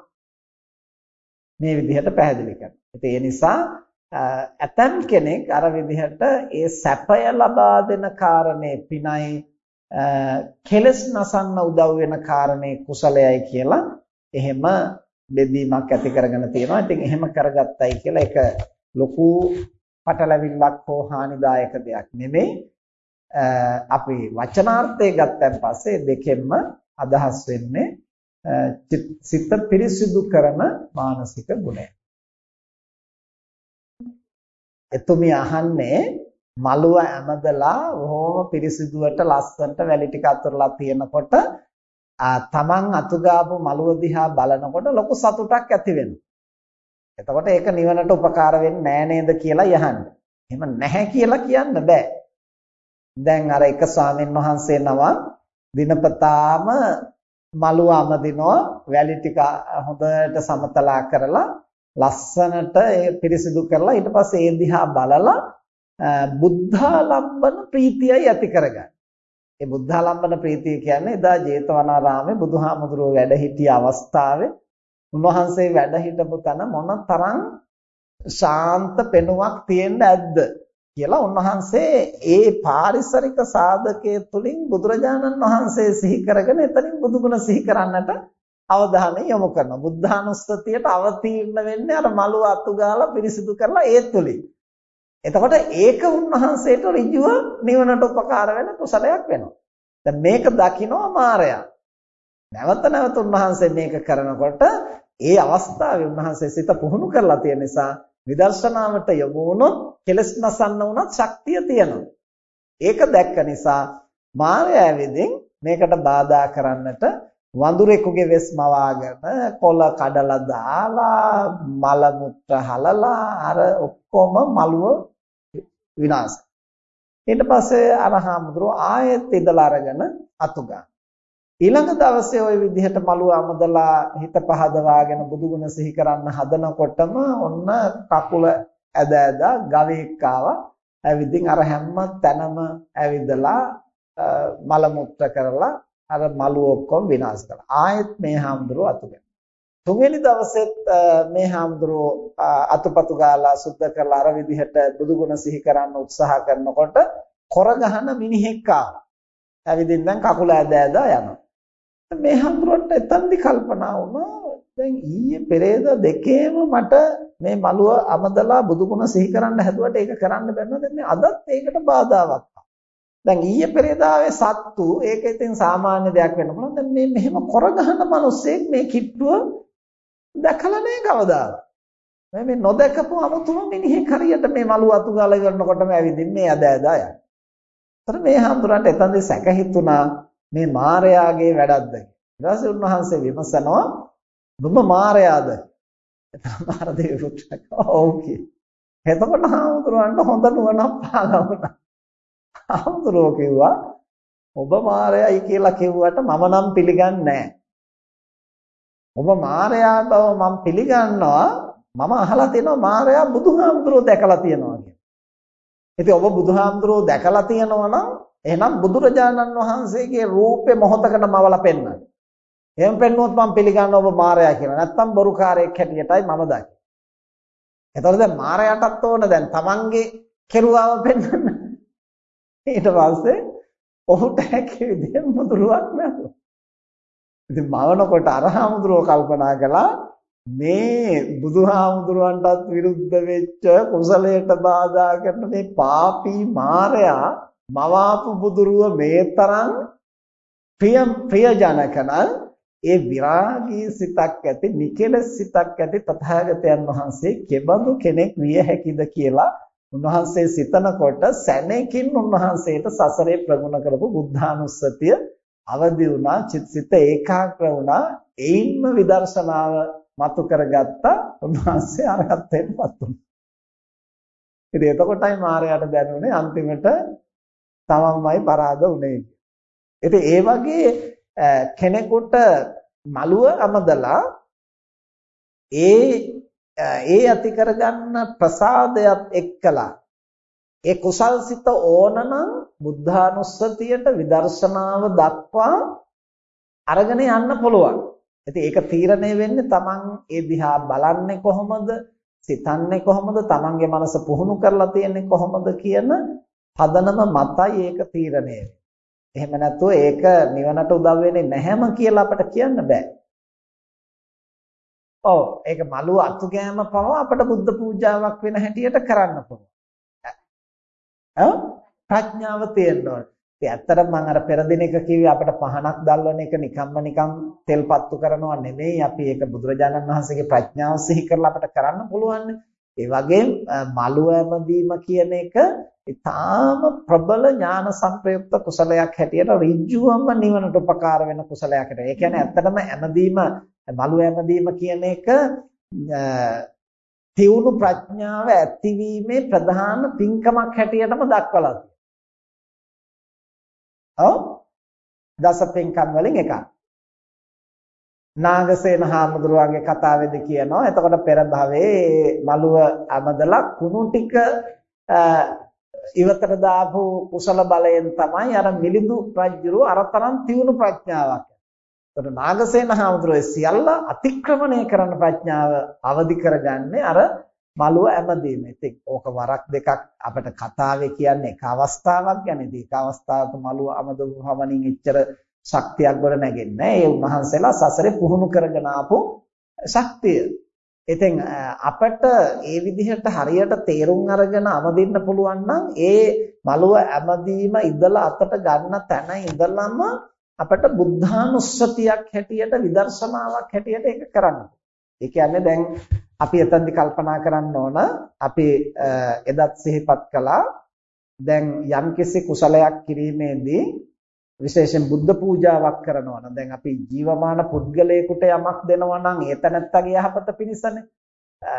මේ විදිහට පැහැදිලි කරනවා. ඒ නිසා ඇතම් කෙනෙක් අර විදිහට ඒ සැපය ලබා දෙන කාරණේ පිනයි කෙලස් නසන්න උදව් වෙන කාරණේ කුසලයයි කියලා එහෙම බෙදීමක් ඇති කරගෙන තියෙනවා. ඉතින් එහෙම කරගත්තයි කියලා ඒක ලොකු පටලැවිල්ලක් හෝ හානිදායක දෙයක් නෙමෙයි. අපි වචනාර්ථය ගත්තන් පස්සේ දෙකෙන්ම අදහස් වෙන්නේ සිත පිරිසිදු කරන මානසික ගුණය. එතුමිය අහන්නේ මලුව ඇමදලා බොහොම පිරිසිදුවට ලස්සනට වැලි ටික අතුරලා තියෙනකොට තමන් අතුගාපු මලුව දිහා බලනකොට ලොකු සතුටක් ඇති වෙනවා. එතකොට ඒක නිවනට උපකාර වෙන්නේ නෑ නේද කියලා යහන්නේ. එහෙම නැහැ කියලා කියන්න බෑ. දැන් අර එක ස්වාමීන් වහන්සේ නම දිනපතාම මලුව අමදිනවා වැලි ටික හොඳට සමතලා කරලා ලස්සනට ඒ පිරිසිදු කරලා ඊට පස්සේ ඒ දිහා බලලා බුද්ධාලම්බන ප්‍රීතියයි ඇති කරගන්න. ඒ බුද්ධාලම්බන ප්‍රීතිය කියන්නේ එදා ජේතවනාරාමේ බුදුහාමුදුරුවෝ වැඩ සිටිය අවස්ථාවේ උන්වහන්සේ වැඩ හිටපු තැන මොන තරම් ශාන්ත පෙනුමක් තියෙන්න ඇද්ද කියලා උන්වහන්සේ ඒ පාරිසරික සාධකයේ තුලින් බුදුරජාණන් වහන්සේ සිහි කරගෙන එතනින් බුදුගුණ සිහි කරන්නට අවධානය යොමු කරනවා. බුද්ධානුස්සතියට අවතීර්ණ වෙන්නේ අර මලුව අතු ගාලා පිරිසිදු කරලා ඒ තුලින්. එතකොට ඒක උන්වහන්සේට ඍජුව නිවනට උපකාර වෙන කුසලයක් වෙනවා. දැන් මේක දකිනවා මායя. නැවත නැවත උන්වහන්සේ මේක කරනකොට ඒ අවස්ථාවේ උන්වහන්සේ සිත පුහුණු කරලා තියෙන නිසා විදර්ශනාවට යොමු වුණොත් කෙලස් නසන්න උනත් ශක්තිය තියෙනවා. ඒක දැක්ක නිසා මායя ඇවිදින් මේකට බාධා කරන්නට වඳුරෙකුගේ වෙස් මවාගෙන කොළ කඩලා දාලා මල මුත්‍ර හලලා අර ඔක්කොම මලුව විනාශ. ඊට පස්සේ අරහාමුදුරුවෝ ආයෙත් ඉදලා අරගෙන අතුගා. ඊළඟ දවසේ ওই විදිහට මලුව අමදලා හිත පහදවාගෙන බුදුගුණ සිහි කරන්න හදනකොටම ඔන්න කකුල ඇද ඇද ගවයෙක් ආවා. ඇවිදින් අර හැම තැනම ඇවිදලා මල මුත්‍ර කරලා අර මලුව ඔක්කොම විනාශ කළා. ආයෙත් මේ හාමුදුරුව අතුගෙන. තුන්වෙනි දවසෙත් මේ හාමුදුරුව අතුපතු ගාලා සුද්ධ කරලා අර විදිහට බුදුගුණ සිහි කරන්න උත්සාහ කරනකොට කොර ගහන මිනිහෙක් ආවා. ඇවිදින් දැන් කකුල ඇද ඇද යනවා. මේ හඳුරට එතනදි කල්පනා වුණා දැන් ඊයේ පෙරේද දෙකේම මට මේ මලුව අමදලා බුදුගුණ සිහි කරන්න හැදුවට ඒක කරන්න බැන්නා දැන් මේ අදත් ඒකට බාධාවක්. දැන් ඊයේ පෙරේදාවේ සත්තු ඒක ඉතින් සාමාන්‍ය දෙයක් වෙන්න පුළුවන්. දැන් මේ මෙහෙම කොරගහන මිනිස්සෙක් මේ කිට්ටුව දැකලා නැහැ කවදාවත්. මේ මේ නොදකපු අමුතුම මිනිහෙක් හරියට මේ මලු අතු ගාලා කරනකොටම ඇවිදින් මේ අද ඇදා යන. ඒතර මේ හාමුදුරන්ට එතනදී සැක හිතුණා මේ මායාගේ වැඩක්ද කියලා. ඊට පස්සේ උන්වහන්සේ විමසනවා ඔබ මායාද? එතන මාර දෙවියන් ඔව් කිය. එතකොට හාමුදුරන්ට හොඳ නුවණක් පාගවුණා. හාමුදුරුවෝ කිව්වා ඔබ මායයි කියලා කිව්වට මම නම් පිළිගන්නේ නැහැ. ඔබ මායයා බව මම පිළිගන්නවා. මම අහලා තියෙනවා මායයා බුදුහාමුදුරුවෝ දැකලා තියෙනවා කියලා. ඉතින් ඔබ බුදුහාමුදුරුවෝ දැකලා තියෙනවා නම් එහෙනම් බුදුරජාණන් වහන්සේගේ රූපේ මොහොතකට මවලා පෙන්වන්න. එහෙම පෙන්වුවොත් මම පිළිගන්නවා ඔබ මායя කියලා. නැත්තම් බොරුකාරයෙක් හැටියටයි මම දකින්නේ. එතකොට දැන් මායයටත් ඕන දැන් තමන්ගේ කෙරුවාව පෙන්වන්න. ඊට පස්සේ ඔහුට හැකි විදිහෙන් මුදුරුවක් නැතුව. ඉතින් මවනකොට අරහාමුදුරුවෝ කල්පනා කළා මේ බුදුහාමුදුරුවන්ටත් විරුද්ධ වෙච්ච කුසලයට බාධා කරන මේ පාපී මාරයා මවාපු බුදුරුව මේ තරම් ප්‍රිය ප්‍රියජනකන ඒ විරාගී සිතක් ඇති නිකලස් සිතක් ඇති තථාගතයන් වහන්සේ කෙබඳු කෙනෙක් විය හැකිද කියලා උන්වහන්සේ සිතනකොට සැනකින් උන්වහන්සේට සසරේ ප්‍රගුණ කරපු බුද්ධානුස්සතිය අවදි වුණා චිත්සිත ඒකාග්‍ර වුණා ඒින්ම විදර්ශනාව මතු කරගත්තා උන්වහන්සේ අරහත්ත්වයටපත් වුණා. ඉතින් එතකොටයි මාරයාට දැනුනේ අන්තිමට තමන්මයි පරාද උනේ ඉතින් ඒ වගේ කෙනෙකුට මලුව අමදලා ඒ ඒ ඇති කරගන්න ප්‍රසාදයක් එක්කලා ඒ කුසල්සිත ඕනනම් බුද්ධානුස්සතියට විදර්ශනාව දක්වා අරගෙන යන්න පුළුවන්. ඉතින් ඒක තීරණය වෙන්නේ Taman ඒ දිහා බලන්නේ කොහොමද, සිතන්නේ කොහොමද, Tamanගේ මනස පුහුණු කරලා තියෙන්නේ කොහොමද කියන පදනම මතයි ඒක තීරණය එහෙම නැත්නම් ඒක නිවනට උදව් වෙන්නේ නැහැම කියලා අපිට කියන්න බෑ. ඔව් ඒක මලුව අතු ගෑම පව අපිට බුද්ධ පූජාවක් වෙන හැටියට කරන්න පුළුවන්. ඔව් ප්‍රඥාව තියෙන්න ඕනේ. ඉතින් ඇත්තටම මම අර පෙර දිනක කිව්වේ අපිට පහනක් දැල්වන එක නිකම්ම නිකම් තෙල් පත්තු කරනවා නෙමෙයි. අපි ඒක බුදුරජාණන් වහන්සේගේ ප්‍රඥාව සිහි කරලා අපිට කරන්න පුළුවන්. ඒ වගේම මලුව ඇමදීම කියන එක ඊටාම ප්‍රබල ඥාන සංප්‍රයුක්ත කුසලයක් හැටියට ඍජුවම නිවනට උපකාර වෙන කුසලයක් හැටියට. ඒ කියන්නේ ඇත්තටම ඇමදීම මලුව ඇමදීම කියන එක තියුණු ප්‍රඥාව ඇතිවීමේ ප්‍රධාන පින්කමක් හැටියටම දක්වලා තියෙනවා. ඔව් දස පින්කම් වලින් එකක්. නාගසේන හාමුදුරුවන්ගේ කතාවේදී කියනවා එතකොට පෙර භවයේ මලුව අමදලා කුණු ටික ඉවතට දාපු කුසල බලයෙන් තමයි අර මිලිඳු රජුරු අරතරන් තියුණු ප්‍රඥාවක්. එතකොට නාගසේන හාමුදුරුවෝ සියල්ල අතික්‍රමණය කරන ප්‍රඥාව අවදි කරගන්නේ අර මලුව ඇමදීම. ඉතින් ඕක වරක් දෙකක් අපිට කතාවේ කියන්නේ එක අවස්ථාවක් ගැන. ඉතින් එක අවස්ථාවක මලුව අමදුවමනින් එච්චර ශක්තියක් ගොඩ නැගෙන්නේ ඒ උන්වහන්සේලා සසරේ පුහුණු කරගෙන ආපු ශක්තිය. ඉතින් අපට ඒ විදිහට හරියට තේරුම් අරගෙන අවදින්න පුළුවන් නම් ඒ මලුව ඇමදීම ඉඳලා අතට ගන්න තැන ඉඳලම අපට බුද්ධානුස්සතියක් හැටියට විදර්ශනාවක් හැටියට ඒක කරන්න. ඒ කියන්නේ දැන් අපි එතනදි කල්පනා කරන්න ඕන අපි එදත් සිහිපත් කළා දැන් යම්කිසි කුසලයක් කිරීමේදී විශේෂයෙන් බුද්ධ පූජාවක් කරනවා නම් දැන් අපි ජීවමාන පුද්ගලයෙකුට යමක් දෙනවා නම් ඒ තැනත්තගේ යහපත පිණිසනේ.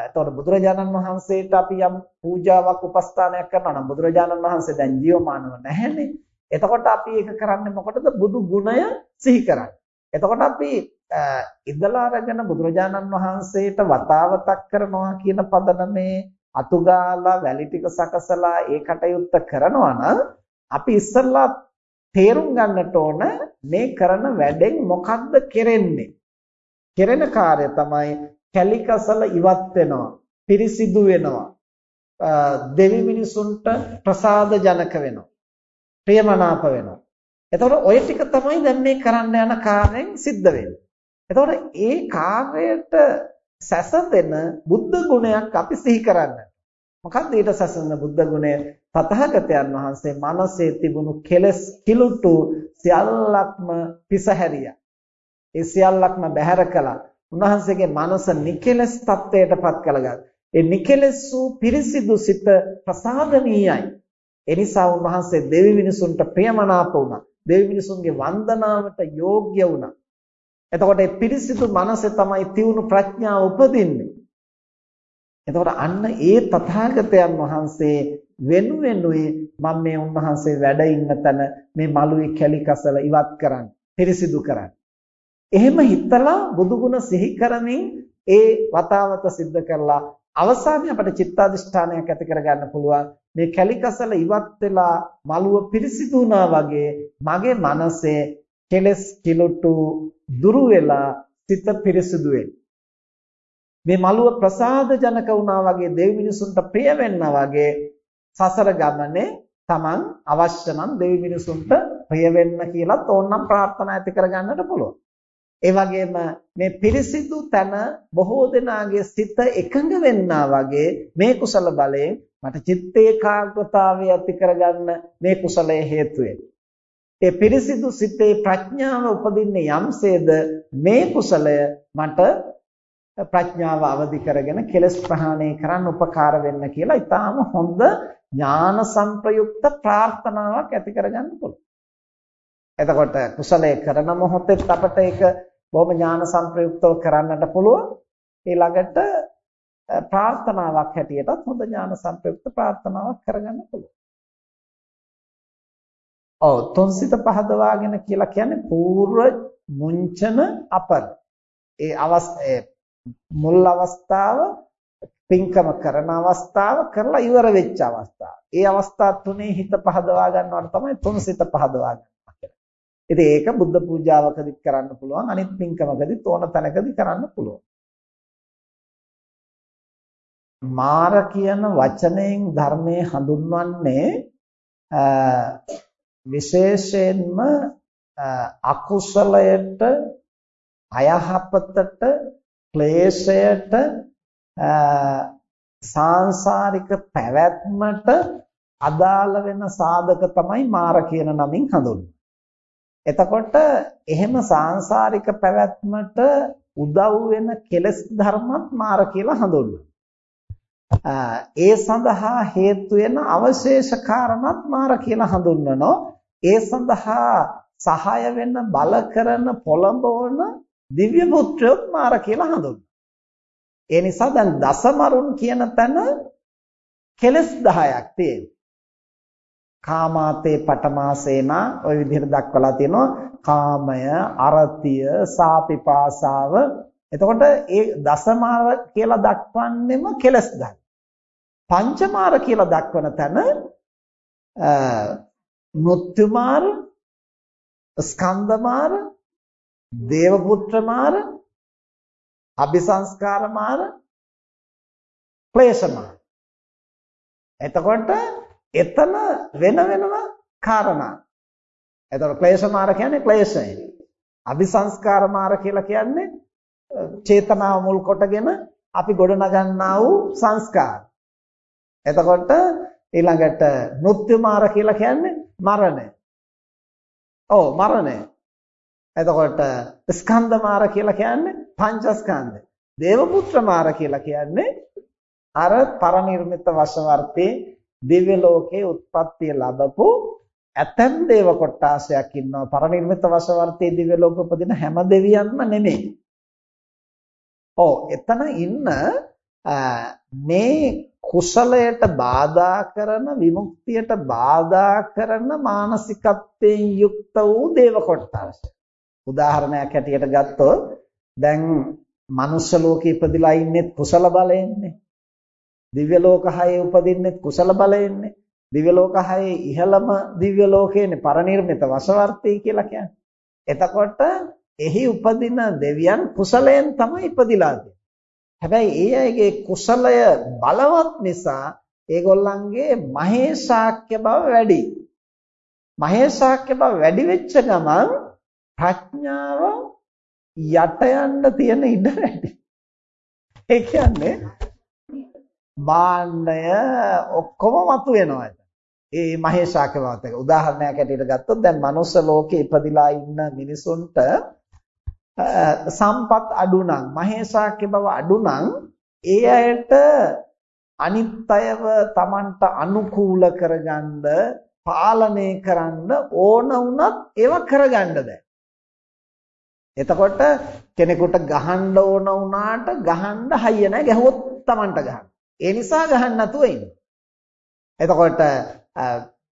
එතකොට බුදුරජාණන් වහන්සේට අපි යම් පූජාවක් උපස්ථානයක් කරනවා නම් බුදුරජාණන් වහන්සේ දැන් ජීවමානව නැහැනේ. එතකොට අපි ඒක කරන්නේ මොකටද? බුදු ගුණය සිහි කරන්නේ. එතකොට අපි ඉඳලා අරගෙන බුදුරජාණන් වහන්සේට වතාවතක් කරනවා කියන පදනමේ අතුගාලා වැලි ටික සකසලා ඒ කටයුත්ත කරනවා නම් අපි ඉස්සල්ලා තේරුම් ගන්නට ඕන මේ කරන වැඩෙන් මොකද්ද කෙරෙන්නේ? කෙරෙන කාර්ය තමයි කැලිකසල ඉවත් වෙනවා, පිරිසිදු වෙනවා, දෙවි මිනිසුන්ට ප්‍රසාද ජනක වෙනවා, ප්‍රියමනාප වෙනවා. එතකොට ওই ටික තමයි දැන් මේ කරන්න යන කාර්යෙන් සිද්ධ වෙන්නේ. එතකොට ඒ කාර්යයට සැසඳෙන බුද්ධ ගුණයක් අපි සිහි කරන්න. මොකක්ද ඊට සැසඳෙන බුද්ධ ගුණය? තථාගතයන් වහන්සේ මනසේ තිබුණු කෙලස් කිලුටු සියල්ලක්ම පිසහැරියා. ඒ සියල්ලක්ම බැහැර කළා. උන්වහන්සේගේ මනස නිකලස් තත්ත්වයටපත් කළගත්. ඒ නිකලස් වූ පිරිසිදු සිත ප්‍රසාදනීයයි. ඒ නිසා උන්වහන්සේ දෙවි මිනිසුන්ට ප්‍රියමනාප වුණා. දෙවි මිනිසුන්ගේ වන්දනාවට යෝග්‍ය වුණා. එතකොට මේ පිරිසිදු මනසේ තමයි තියුණු ප්‍රඥාව උපදින්නේ. එතකොට අන්න ඒ තථාගතයන් වහන්සේ වෙනුවෙනුයි මම මේ උන්වහන්සේ වැඩ ඉන්න තැන මේ මළුවේ කැලි කසල ඉවත් කරන්න, පිරිසිදු කරන්න. එහෙම හිතලා බුදුගුණ සිහි කරමින් ඒ වතාවත සිද්ධ කරලා අවසානයේ අපට චිත්තාදිෂ්ඨානයක් ඇති කරගන්න පුළුවන් මේ කැලිකසල ඉවත් වෙලා මළුව පිරිසිදු වුණා වගේ මගේ මනසේ කෙලස් කිලුටු දුරු වෙලා සිත පිරිසිදු මේ මළුව ප්‍රසාද ජනක වුණා වගේ දෙවි මිනිසුන්ට ප්‍රිය වෙන්නා වගේ සසර ගමනේ Taman අවශ්‍ය නම් දෙවි මිනිසුන්ට ප්‍රිය වෙන්න කියලාත් ඕනනම් ප්‍රාර්ථනා ඇති කරගන්නට පුළුවන්. ඒ වගේම මේ පිරිසිදු තන බොහෝ දෙනාගේ සිත එකඟ වෙන්නා වගේ මේ කුසල බලයෙන් මට චිත්ත ඒකාග්‍රතාවය ඇති කරගන්න මේ කුසලයේ හේතු ඒ පිරිසිදු සිතේ ප්‍රඥාව උපදින්නේ යම්සේද මේ කුසලය මට ප්‍රඥාව අවදි කරගෙන කෙලස් ප්‍රහාණය කරන්න උපකාර වෙන්න කියලා ඊටාම හොඳ ඥාන සංප්‍රයුක්ත ප්‍රාර්ථනාවක් ඇති කරගන්න පුළුවන්. එතකොට කුසලයේ කරන මොහොතේ අපට ඒක බොහොම ඥාන සංප්‍රයුක්තව කරන්නට පුළුවන්. ඊළඟට ප්‍රාර්ථනාවක් හැටියටත් හොඳ ඥාන සංප්‍රයුක්ත ප්‍රාර්ථනාවක් කරගන්න පුළුවන්. ඔව් තුන්සිත පහදවාගෙන කියලා කියන්නේ పూర్ව මුංචන අපර. ඒ අවස්ථේ මුල් අවස්ථාව පින්කම කරන අවස්ථාව කරලා ඉවර වෙච්ච අවස්ථාව. ඒ අවස්ථා තුනේ හිත පහදවා ගන්නවට තමයි තුන්සිත පහදවා ගන්න. ඉතින් ඒක බුද්ධ පූජාවකදීත් කරන්න පුළුවන් අනිත් පින්කමකදීත් ඕන තැනකදී කරන්න පුළුවන්. මාර කියන වචනයෙන් ධර්මයේ හඳුන්වන්නේ විශේෂයෙන්ම අකුසලයට අයහපතට ක්ලේශයට සාංශාරික පැවැත්මට අදාළ වෙන සාධක තමයි මාර කියන නමින් හඳුන්වන්නේ. එතකොට එහෙම සාංශාරික පැවැත්මට උදව් වෙන කෙලෙස් ධර්මත් මාර කියලා හඳුන්වනවා. ඒ සඳහා හේතු වෙන අවශේෂ කාරණත් මාර කියලා හඳුන්වනවා. ඒ සඳහා සහාය වෙන්න බල කරන පොළඹවන දිව්‍ය පුත්‍රයොත් මාර කියලා හඳුන්වනවා. ඒ නිසා දැන් දසමරුන් කියන තැන කෙලස් 10ක් තියෙනවා. කාමාතේ පටමාසේනා ওই විදිහට දක්වලා තියෙනවා කාමය අරතිය සාපිපාසාව එතකොට ඒ දසමාර කියලා දක්වන්නෙම කෙලස් ධර්ම පංචමාර කියලා දක්වන තැන මුත්තුමාර ස්කන්ධමාර දේවපුත්‍රමාර අபிසංස්කාරමාර ක්ලේශමාර එතකොට එතන වෙන වෙනම කාරණා. එතකොට ක්ලේශ මාර කියන්නේ ක්ලේශය. අபிසංස්කාර මාර කියලා කියන්නේ චේතනාව මුල් කොටගෙන අපි ගොඩනගන්නා වූ සංස්කාර. එතකොට ඊළඟට මෘත්‍යු මාර කියලා කියන්නේ මරණය. ඔව් මරණය. එතකොට ස්කන්ධ මාර කියලා කියන්නේ පංචස්කන්ධය. දේවපුත්‍ර මාර කියලා කියන්නේ අර පරිනිර්මිත වශවර්තේ දිව්‍ය ලෝකයේ උත්පත්තිය ලැබපු ඇතැම් දේව කොටාසයක් ඉන්නවා පරිනිර්මිත වශවර්තී දිව්‍ය ලෝක උපදින හැම දෙවියන්ම නෙමෙයි. ඔව් එතන ඉන්න මේ කුසලයට බාධා කරන විමුක්තියට බාධා කරන මානසිකත්වයෙන් යුක්ත වූ දේව කොටාස. උදාහරණයක් හැටියට ගත්තොත් දැන් මනුෂ්‍ය ලෝකේ ඉපදිලා ඉන්නේ කුසල බලයෙන්නේ. දිව්‍ය ලෝක හයේ උපදින්නේ කුසල බලයෙන්නේ. දිව්‍ය ලෝක හයේ ඉහළම දිව්‍ය ලෝකයේනේ පරිනිර්මිත වසවර්තී කියලා කියන්නේ. එතකොට එහි උපදින දෙවියන් කුසලයෙන් තමයි ඉපදිලා හැබැයි ඒ අයගේ කුසලය බලවත් නිසා ඒගොල්ලන්ගේ මහේශාක්‍ය බව වැඩි. මහේශාක්‍ය බව වැඩි වෙච්ච ගමන් ප්‍රඥාව යට යන්න තියෙන ඉඩ වැඩි. ඒ කියන්නේ භාණ්ඩය ඔක්කොම මතුවෙනවා එතන. ඒ මහේශාක්‍යවත් එක උදාහරණයක් ඇටියට ගත්තොත් දැන් මනුස්ස ලෝකේ ඉපදිලා ඉන්න මිනිසුන්ට සම්පත් අඩු නම් මහේශාක්‍ය බව අඩු නම් ඒ අයට අනිත් අයව Tamanට අනුකූල කරගන්න පාලනය කරන්න ඕන වුණත් ඒව කරගන්න බෑ. එතකොට කෙනෙකුට ගහන්න ඕන වුණාට ගහන්න හයිය නැහැ ගැහුවොත් Tamanට ගහන්න. ඒ නිසා ගහන්න නැතුව ඉන්න. එතකොට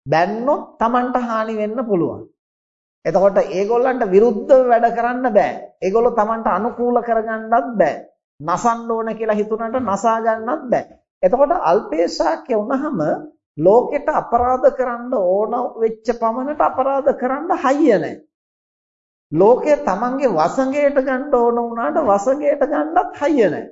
බැන්නොත් Tamanට හානි වෙන්න පුළුවන්. එතකොට ඒගොල්ලන්ට විරුද්ධව වැඩ කරන්න බෑ. ඒගොල්ලෝ Tamanට අනුකූල කරගන්නත් බෑ. නසන්න ඕන කියලා හිතුනට නසා ගන්නත් බෑ. එතකොට අල්පේශාක්‍ය වුණාම ලෝකෙට අපරාධ කරන්න ඕන වෙච්ච පමණට අපරාධ කරන්න හයිය නැහැ. ලෝකය තමන්ගේ වසඟයට ගන්න ඕන වුණාට වසඟයට ගන්නත් හයිය නැහැ.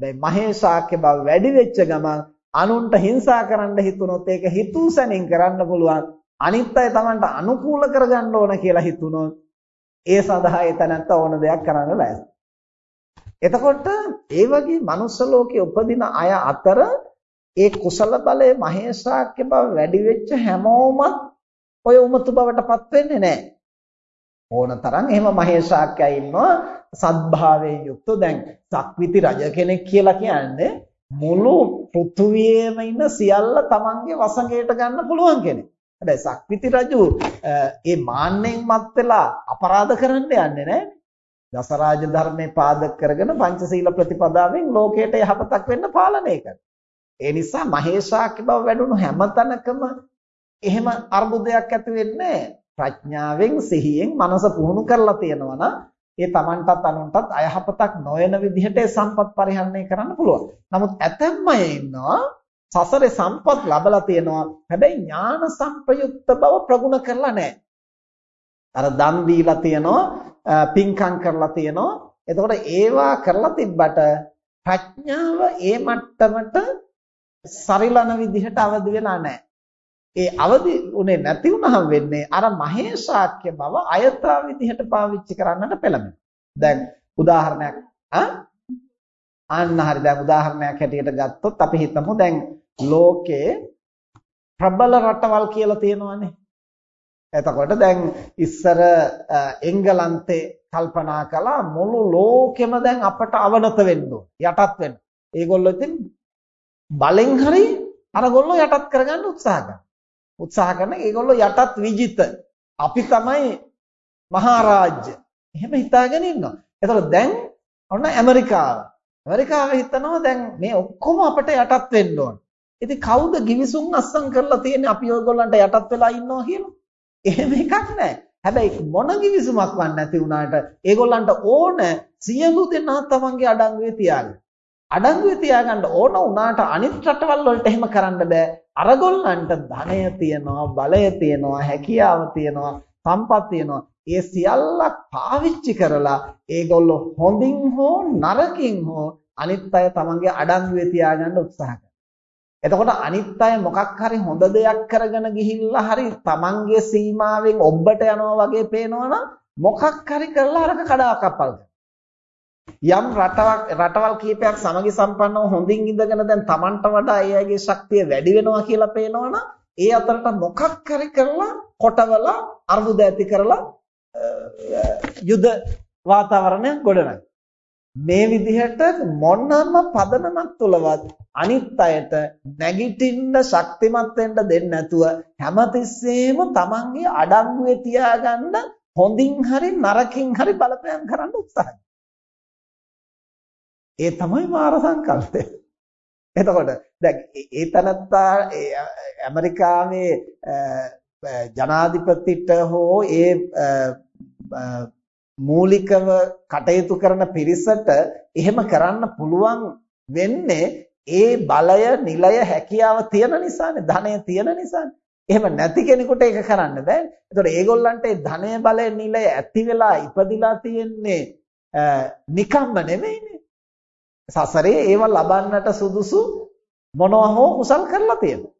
දැන් මහේශාක්‍ය බව වැඩි වෙච්ච ගමන් අනුන්ට හිංසා කරන්න හිතුනොත් ඒක හිතූ සැනින් කරන්න පුළුවන්. අනිත් අය තමන්ට අනුකූල කරගන්න ඕන කියලා හිතුනොත් ඒ සඳහා එතනත්ත ඕන දෙයක් කරන්න ලෑස්ති. එතකොට ඒ වගේ මනුස්ස ලෝකයේ උපදින අය අතර ඒ කුසල බලයේ මහේශාක්‍ය බව වැඩි වෙච්ච හැමෝමත් ඔය උමතු බවටපත් වෙන්නේ නැහැ. ඕන තරම් එහෙම මහේශාක්‍යය ඉන්නවා සද්භාවයෙන් යුක්ත දැන් සක්විති රජ කෙනෙක් කියලා කියන්නේ මුළු පෘථුවියේම ඉන්න සියල්ල තමන්ගේ වසඟයට ගන්න පුළුවන් කෙනෙක්. හැබැයි සක්විති රජු ඒ මාන්නෙන් මත් වෙලා අපරාධ කරන්න යන්නේ නැහැ. දසරාජ ධර්මයේ පාදක කරගෙන පංචශීල ප්‍රතිපදාවෙන් ලෝකයට යහපතක් වෙන්න පාලනය කරනවා. ඒ නිසා මහේශාක්‍ය බව වැඩුණු හැමතැනකම එහෙම අර්බුදයක් ඇති වෙන්නේ ප්‍රඥාවෙන් සිහියෙන් මනස පුහුණු කරලා තියෙනවා නම් ඒ Tamanටත් අනුන්ටත් අයහපතක් නොවන විදිහට ඒ සම්පත් පරිහරණය කරන්න පුළුවන්. නමුත් ඇතැම් අය ඉන්නවා සසරේ සම්පත් ලබලා තියෙනවා. හැබැයි ඥාන සංප්‍රයුක්ත බව ප්‍රගුණ කරලා නැහැ. අර දන් දීලා තියෙනවා, පින්කම් කරලා තියෙනවා. එතකොට ඒවා කරලා තිබ්බට ප්‍රඥාව ඒ මට්ටමට සරිලන විදිහට අවදි වෙලා නැහැ. ඒ අවදි උනේ නැති වුනහම වෙන්නේ අර මහේශාක්‍ය බව අයථා විදිහට පාවිච්චි කරන්නට පෙළඹෙනවා. දැන් උදාහරණයක් ආ අන්න හරි දැන් උදාහරණයක් හැටියට ගත්තොත් අපි හිතමු දැන් ලෝකේ ප්‍රබල රටවල් කියලා තියෙනවානේ. එතකොට දැන් ඉස්සර එංගලන්තේ කල්පනා කළා මුළු ලෝකෙම දැන් අපට අවනත වෙන්න ඕන යටත් වෙන්න. ඒගොල්ලෝ ඉතින් බලෙන් හරි අරගොල්ලෝ යටත් කරගන්න උත්සාහ කරනවා. උත්සාහ කරන ඒගොල්ලෝ යටත් විජිත. අපි තමයි මහරජ්‍ය. එහෙම හිතාගෙන ඉන්නවා. එතකොට දැන් ඔන්න ඇමරිකාව. ඇමරිකාව හිතනවා දැන් මේ ඔක්කොම අපිට යටත් වෙන්න ඕන. ඉතින් කවුද givisum අස්සම් කරලා තියෙන්නේ අපි ඔයගොල්ලන්ට යටත් වෙලා ඉන්නවා කියලා? එහෙම එකක් නැහැ. හැබැයි මොන givisumක් වන් නැති වුණාට ඒගොල්ලන්ට ඕන සියලු දෙනා තමන්ගේ අඩංගුවේ තියාගන්න. අඩංගුවේ තියාගන්න ඕන වුණාට අනිත් රටවල් වලට එහෙම කරන්න බෑ. අරගොල්ලන්ට ධනය තියනවා, බලය තියනවා, හැකියාව තියනවා, සම්පත් තියනවා. ඒ සියල්ලක් පාවිච්චි කරලා ඒගොල්ලෝ හොඳින් හෝ නරකින් හෝ අනිත් අය තමන්ගේ අඩංගුවේ තියාගන්න උත්සාහ එතකොට අනිත් අය මොකක් හරි හොඳ දෙයක් කරගෙන ගිහිල්ලා හරි තමන්ගේ සීමාවෙන් ඔබට යනවා වගේ පේනවනම් මොකක් හරි කරලා අරක කඩාකප්පල් යම් රටවක් රටවල් කීපයක් සමගි සම්පන්නව හොඳින් ඉඳගෙන දැන් Tamanට වඩා ඒ අයගේ ශක්තිය වැඩි වෙනවා කියලා පේනවනම් ඒ අතරට මොකක් හරි කරලා කොටවලා අර්බුද ඇති කරලා යුද වාතාවරණයක් ගොඩනගන මේ විදිහට මොනම පදනමක් තුලවත් අනිත් අයට නැගිටින්න ශක්තිමත් වෙන්න දෙන්නේ නැතුව හැමතිස්සෙම තමන්ගේ අඩංගුවේ තියාගන්න හොඳින් හරි නරකින් හරි බලපෑම් කරන්න උත්සාහ ඒ තමයි මාර සංකල්පය. එතකොට දැන් ඒ තනත්තා ඇමරිකාවේ ජනාධිපතිට හෝ ඒ මූලිකව කටයුතු කරන පිරිසට එහෙම කරන්න පුළුවන් වෙන්නේ ඒ බලය, නිලය, හැකියාව තියෙන නිසානේ, ධනය තියෙන නිසානේ. එහෙම නැති කෙනෙකුට ඒක කරන්න බෑ. ඒතකොට ඒගොල්ලන්ට ඒ ධනය, බලය, නිලය ඇති වෙලා ඉපදිලා තියෙන්නේ නිකම්ම නෙමෙයිනේ. සසරේ ඒව ලබන්නට සුදුසු මොනවා හෝ කුසල් කරලා තියෙනවා.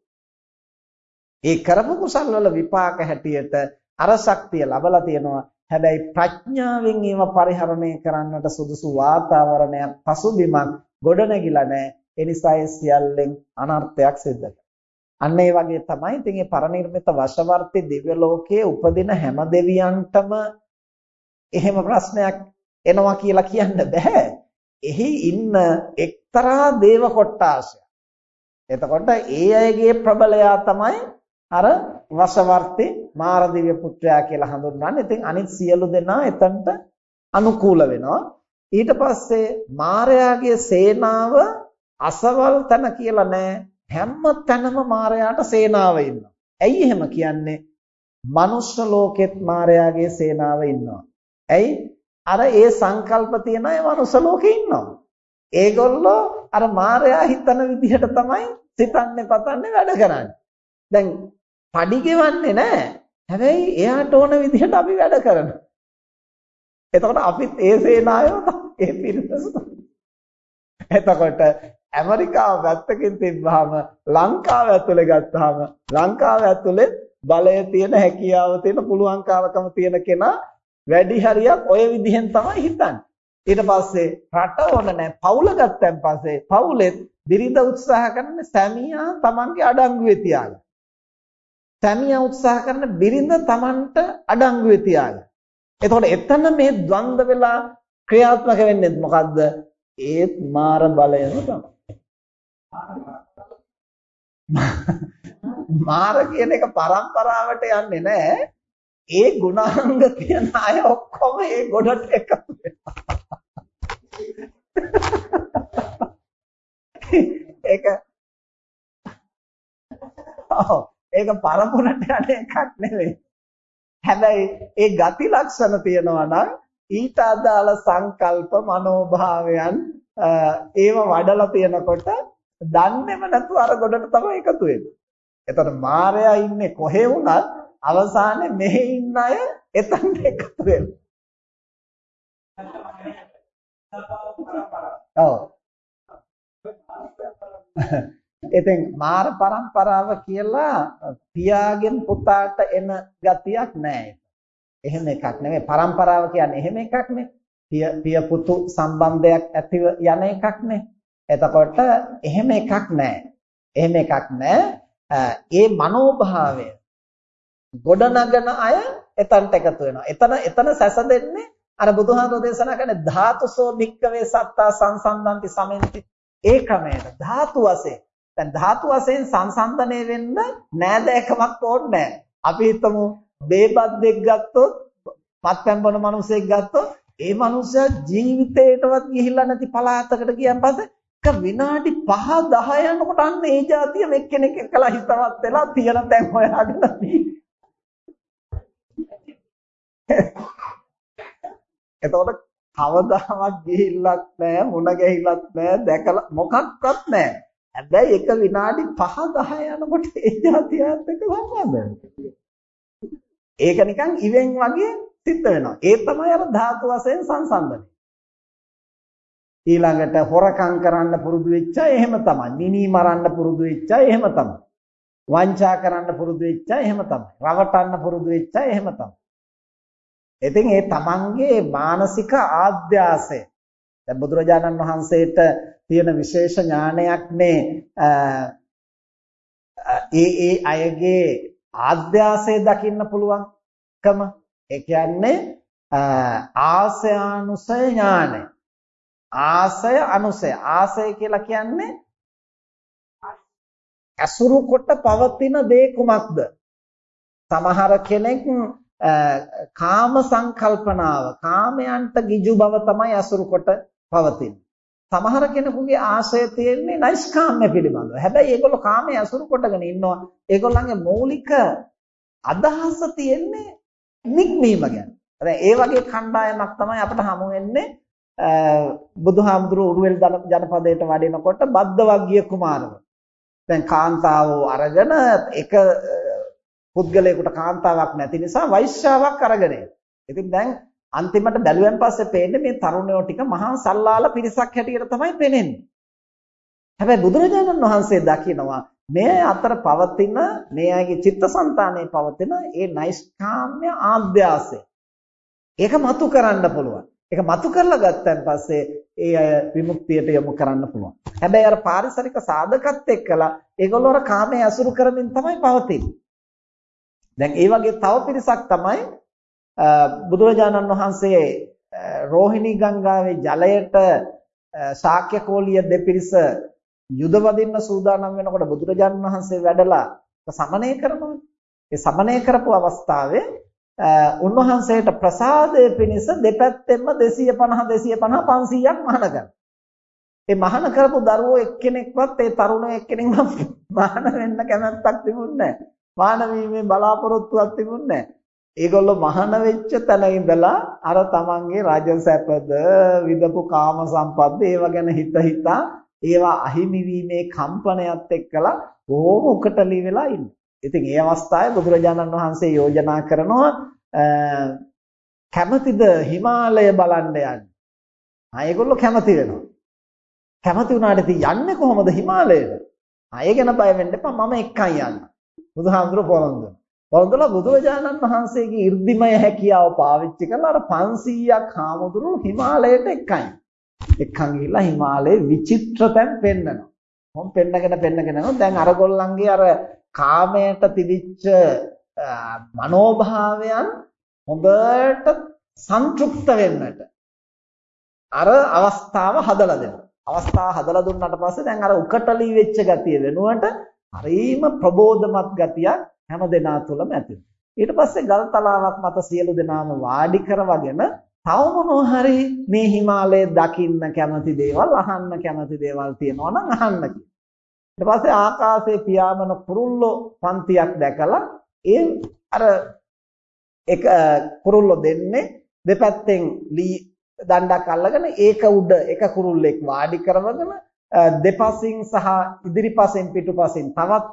ඒ කරපු කුසල් වල විපාක හැටියට අර ශක්තිය ලබලා තියෙනවා. හැබැයි ප්‍රඥාවෙන් ඒව පරිහරණය කරන්නට සුදුසු වාතාවරණයක් පසුබිමක් ගොඩනැගිලා නැහැ. ඒ නිසා ඒ සියල්ලෙන් අනර්ථයක් සිද්ධ අන්න ඒ වගේ තමයි ඉතින් මේ පරිනිර්මිත වශවර්ති දිව්‍ය ලෝකයේ උපදින හැම දෙවියන්ටම එහෙම ප්‍රශ්නයක් එනවා කියලා කියන්න බෑ. එහි ඉන්න එක්තරා දේව කොට්ටාසය. එතකොට ඒ අයගේ ප්‍රබලයා තමයි අර වසවර්ති මාරදිව්‍ය පුත්‍රයා කියලා හඳුන්වන්නේ. ඉතින් අනිත් සියලු දෙනා එතනට අනුකූල වෙනවා. ඊට පස්සේ මාරයාගේ සේනාව අසවල් තැන කියලා නෑ. හැම තැනම මාරයාට සේනාව ඉන්නවා. ඇයි එහෙම කියන්නේ? මනුෂ්‍ය ලෝකෙත් මාරයාගේ සේනාව ඉන්නවා. ඇයි? අර ඒ සංකල්ප තියෙන අය මනුෂ්‍ය ලෝකේ ඉන්නවා. ඒගොල්ලෝ අර මාරයා හිතන විදිහට තමයි සිතන්නේ පතන්නේ වැඩ කරන්නේ. දැන් පඩි ගෙවන්නේ නැහැ. හැබැයි එයාට ඕන විදිහට අපි වැඩ කරනවා. එතකොට අපිත් ඒ සේනායෝ ඒ පිරිස. එතකොට ඇමරිකාව පැත්තකින් තිබ්බහම ලංකාව ඇතුලේ ගත්තාම ලංකාව ඇතුලේ බලය තියෙන හැකියාව තියෙන පුළුවන්කාරකම තියෙන කෙනා වැඩි හරියක් ඔය විදිහෙන් තමයි හිතන්නේ. ඊට පස්සේ රට ඕන නැහැ. පවුල ගත්තන් පස්සේ පවුලෙත් බිරිඳ උත්සාහ කරන සැමියා Tamanගේ අඩංගුවේ තියාගන්න. සැමියා උත්සාහ කරන බිරිඳ Tamanට අඩංගුවේ තියාගන්න. එතකොට එතන මේ ද්වන්ද වෙලා ක්‍රියාත්මක වෙන්නේ මොකද්ද? ඒත් මාර බලයම තමයි. මාර කියන එක પરම්පරාවට යන්නේ නැහැ. ඒ ගුණාංග තියෙන අය ඔක්කොම ඒ ගොඩට එකතු වෙනවා. ඒක ඔව් ඒක පරපුරට යන එකක් නෙවෙයි. හැබැයි ඒ ගති ලක්ෂණ තියෙනවා නම් ඊට අදාළ සංකල්ප මනෝභාවයන් ඒව වඩලා තියෙනකොට දන්නේම නැතුව අර ගොඩට තමයි එකතු වෙන්නේ. එතකොට මායя ඉන්නේ කොහේ වුණත් අවසානයේ මෙහි ඉන්න අය එතනට එකතු වෙනවා. ඔව්. ඉතින් මාර પરම්පරාව කියලා පියාගෙන් පුතාට එන ගතියක් නෑ ඒක. එහෙම එකක් නෙමෙයි. પરම්පරාව කියන්නේ එහෙම එකක් නේ. පිය පිය පුතු සම්බන්ධයක් ඇතිව යන එකක් නේ. එතකොට එහෙම එකක් නෑ. එහෙම එකක් නෑ. ඒ මනෝභාවය ගොඩනගන අය එතනට එකතු වෙනවා. එතන එතන සැසඳෙන්නේ අර බුදුහාමුදුරෝ දේශනා කරන ධාතුසෝ භික්කවේ සත්තා සංසන්දන්ති සමෙන්ති. ඒ ක්‍රමයට ධාතු වශයෙන්. දැන් ධාතු වශයෙන් සංසන්දනය වෙන්න නෑදෑකමක් ඕනේ අපි හිතමු බේබද්දෙක් ගත්තොත් මත්පැන් බොන මිනිසෙක් ගත්තොත් ඒ මිනිසයා ජීවිතේටවත් ගිහිල්ලා නැති පළාතකට ගියන් පස්සේ එක විනාඩි 5 10 යනකොට අන්න ඒ જાතිය මෙක්කෙනෙක් එක්කලා හිතවත් වෙලා තියෙන තැන් හොයාගෙන එතකොට කවදාවත් ගිහිල්ලත් නැහැ මුණ ගැහිලත් නැහැ දැකලා මොකක්වත් නැහැ. හැබැයි එක විනාඩි 5 10 යනකොට ඒ જાතියත් එක්ක සම්බන්ධ ඒක නිකන් ඉවෙන් වගේ සිද්ධ වෙනවා. ඒ තමයි අර ධාතු වශයෙන් සංසන්දනය. ඊළඟට හොරකම් කරන්න පුරුදු වෙච්ච අය එහෙම තමයි. මිනි මරන්න පුරුදු වෙච්ච අය එහෙම තමයි. වංචා කරන්න පුරුදු වෙච්ච අය එහෙම තමයි. රවටන්න පුරුදු වෙච්ච අය එහෙම තමයි. ඉතින් ඒ තමන්ගේ මානසික ආධ්‍යාසය දැන් බුදුරජාණන් වහන්සේට තියෙන විශේෂ ඥානයක් මේ ඒ ඒ අයගේ ආධ්‍යාසය දකින්න පුළුවන්කම. ඒ කියන්නේ ආසයානුසය ඥානය. ආසය අනුසය. ආසය කියලා කියන්නේ අසුරු කොට පවතින දේ කුමක්ද? සමහර කෙනෙක් කාම සංකල්පනාව කාමයන්ට ගිජු බව තමයි අසුරු කොට පවතින්නේ. සමහර කෙනෙකුගේ ආශය තියෙන්නේ නෛෂ්කාම්‍ය පිළිබඳව. හැබැයි ඒගොල්ලෝ කාමයේ අසුරු කොටගෙන ඉන්නවා. ඒගොල්ලන්ගේ මූලික අදහස තියෙන්නේ නික්මීම ගැන. දැන් ඒ වගේ කණ්ඩායමක් තමයි අපිට හමු වෙන්නේ බුදුහාමුදුරුවෝ උරුවෙල් ජනපදයට වඩිනකොට බද්දවග්ගිය කුමාරව. දැන් කාන්තාවෝ අරගෙන එක පුද්ගලයෙකුට කාන්තාවක් නැති නිසා වෛශ්‍යාවක් අරගෙන ඉතින් දැන් අන්තිමට බැලුවෙන් පස්සේ පේන්නේ මේ තරුණයෝ ටික මහා සල්ලාල පිරිසක් හැටියට තමයි පේන්නේ. හැබැයි බුදුරජාණන් වහන්සේ දකිනවා මේ අතර පවතින මේ අයගේ චිත්තසංතානයේ පවතින ඒ නෛෂ්කාම්‍ය ආද්‍යාසය. ඒක මතු කරන්න පුළුවන්. ඒක මතු කරලා ගත්තන් පස්සේ ඒ අය විමුක්තියට යොමු කරන්න පුළුවන්. හැබැයි අර පාරිසරික සාධකත් එක්කලා ඒගොල්ලෝ අර කාමයේ අසුරු කරමින් තමයි පවතින්නේ. දැන් ඒ වගේ තව පිරිසක් තමයි බුදුරජාණන් වහන්සේ රෝහිණී ගංගාවේ ජලයට ශාක්‍ය කෝලිය දෙපිරිස යුද වදින්න සූදානම් වෙනකොට බුදුරජාණන් වහන්සේ වැඩලා සමනය කරනවා. ඒ සමනය කරපු අවස්ථාවේ උන්වහන්සේට ප්‍රසාදය පිණිස දෙපැත්තෙන්ම 250 250 500ක් මහාන කරනවා. ඒ මහාන කරපු දරුවෝ එක්කෙනෙක්වත් ඒ තරුණ එක්කෙනෙක්වත් මහාන වෙන්න කැමැත්තක් තිබුණේ නැහැ. මහාන වීමේ බලාපොරොත්තුවක් තිබුණේ නැහැ. ඒගොල්ලෝ මහාන වෙච්ච තැන ඉඳලා අර තමන්ගේ රාජ්‍ය සැපද විදපු කාම සම්පත් ඒව ගැන හිත හිතා ඒවා අහිමි වීමේ කම්පනයත් එක්කලා බොහොම උකටලි වෙලා ඉන්නේ. ඉතින් ඒ අවස්ථාවේ බුදුරජාණන් වහන්සේ යෝජනා කරනවා කැමතිද හිමාලය බලන්න යන්න. ආ ඒගොල්ලෝ කැමති වෙනවා. කැමති වුණාට ඉතින් යන්නේ කොහොමද හිමාලයට? ආ ඒ ගැන බය වෙන්න එපා මම එක්කන් යන්න. බුදුහාමුදුරුවෝ පොරොන්දුන. පොරොන්දුලා බුදුරජාණන් වහන්සේගේ 이르දිමය හැකියාව පාවිච්චි කරලා අර 500ක් හාමුදුරුවෝ හිමාලයට එක්කන්. එක්කන් ගිහිල්ලා හිමාලයේ විචිත්‍ර තැන් පෙන්නනවා. මොම් පෙන්නගෙන පෙන්නගෙන යනවා. දැන් අරගොල්ලන්ගේ අර කාමයට තිබිච්ච මනෝභාවයන් හොඳට සන්තුෂ්ත වෙන්නට අර අවස්ථාව හදලා දෙනවා. අවස්ථාව හදලා දුන්නාට පස්සේ දැන් අර උකටලි වෙච්ච ගතිය වෙනුවට හරීම ප්‍රබෝධමත් ගතියක් හැම දෙනා තුළම ඇති ඊට පස්සේ ගල් තලාවක් මත සියලු දෙනාම වාඩි කරවගෙන තව මොනවා හරි මේ හිමාලයේ දකින්න කැමති දේවල් අහන්න කැමති දේවල් තියෙනවා නම් අහන්න කියලා. ඊට පස්සේ ආකාශයේ පියාඹන කුරුල්ලෝ පන්තියක් දැකලා ඒ අර එක කුරුල්ලෝ දෙන්නේ දෙපැත්තෙන් ලී දණ්ඩක් අල්ලගෙන ඒක උඩ එක කුරුල්ලෙක් වාඩි කරවගෙන දෙපසින් සහ ඉදිරිපසෙන් පිටුපසින් තවත්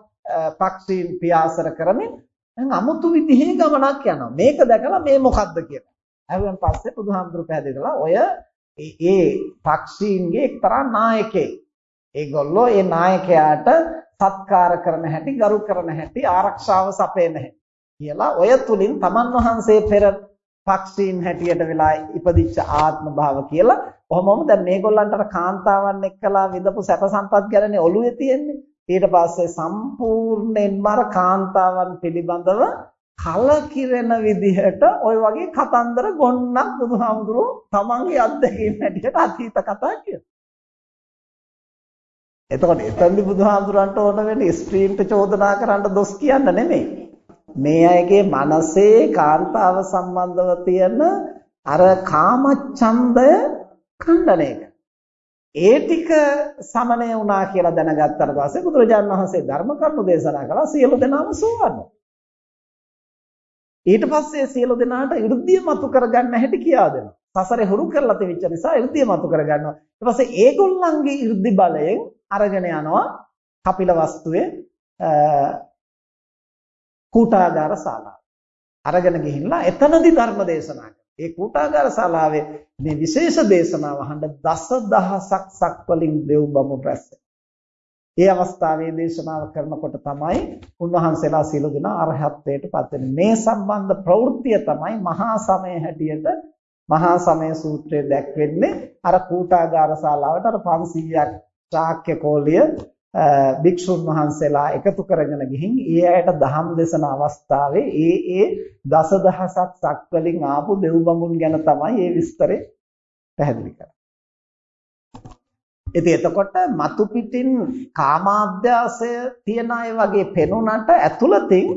පක්ෂීන් පියාසර කරමින් දැන් අමුතු විදිහේ ගමනක් යනවා. මේක දැකලා මේ මොකද්ද කියලා. අහුවෙන් පස්සේ බුදුහාමුදුරු පැහැදිලි කළා ඔය ඒ පක්ෂීන්ගේ එක්තරා නායකයෙක්. ඒගොල්ලෝ ඒ නායකයාට සත්කාර කරන හැටි, ගරු කරන හැටි, ආරක්ෂාව සපයන හැටි කියලා ඔය තුලින් තමන් වහන්සේ පෙර පක්ෂීන් හැටියට වෙලා ඉපදිච්ච ආත්ම භාව කියලා කොහොමම දැන් මේගොල්ලන්ට අර කාන්තාවන් එක්කලා විඳපු සැප සම්පත් ගැනනේ ඔළුවේ තියෙන්නේ ඊට පස්සේ සම්පූර්ණයෙන්ම අර කාන්තාවන් පිළිබඳව කලකිරෙන විදිහට ওই වගේ කතන්දර ගොන්නක් බුදුහාමුදුරුවෝ තමන්ගේ අත්දැකීම් හැටියට අතීත කතා කියනවා. එතකොට එතනදි බුදුහාමුදුරන්ට ඕන වෙන්නේ ස්ත්‍රීන්ට චෝදනා කරන්න දොස් කියන්න නෙමෙයි. මේ අයගේ මනසේ කාන්තාව සම්බන්ධව තියෙන අර කාමච්ඡන්දය ඛණ්ඩණය ඒ ටික සමනය වුණා කියලා දැනගත්තට පස්සේ බුදුරජාණන් වහන්සේ ධර්ම කරුණු දේශනා කළා සියලු දෙනාම සෝවන්. ඊට පස්සේ සියලු දෙනාට 이르දිය මතු කරගන්න හැටි කියා දෙනවා. සසරේ හුරු කරලා තිබිච්ච නිසා 이르දිය මතු කරගන්නවා. ඊට පස්සේ ඒගොල්ලන්ගේ 이르දි බලයෙන් අරගෙන යනවා කපිල වස්තුවේ කූටාගාර ශාලාව. අරගෙන ගිහිල්ලා එතනදී ධර්ම දේශනා ඒ කූටාගාර ශාලාවේ මේ විශේෂ දේශනාව අහන්න දසදහසක් සක්වලින් දෙව් බඹ රැස් ඒ අවස්ථාවේ දේශනාව කරනකොට තමයි උන්වහන්සේලා සියලු දෙනා අරහත්ත්වයට පත් මේ සම්බන්ධ ප්‍රවෘත්තිය තමයි මහා සමය හැටියට මහා සමය සූත්‍රයේ දැක්වෙන්නේ. අර කූටාගාර ශාලාවට අර 500ක් ශාක්‍ය කෝලිය භික්ෂුන් වහන්සේලා එකතු කරගෙන ගිහින් ඒ අයට දහම් දෙසන අවස්ථාවේ ඒ ඒ දසදහසක් සක්වලින් ආපු දෙව් බඹුන් ගැන තමයි මේ විස්තරේ පැහැදිලි කරන්නේ. ඉතින් එතකොට මතු පිටින් කාමාභ්‍යාසය තියන අය වගේ පෙනුනට ඇතුළතින්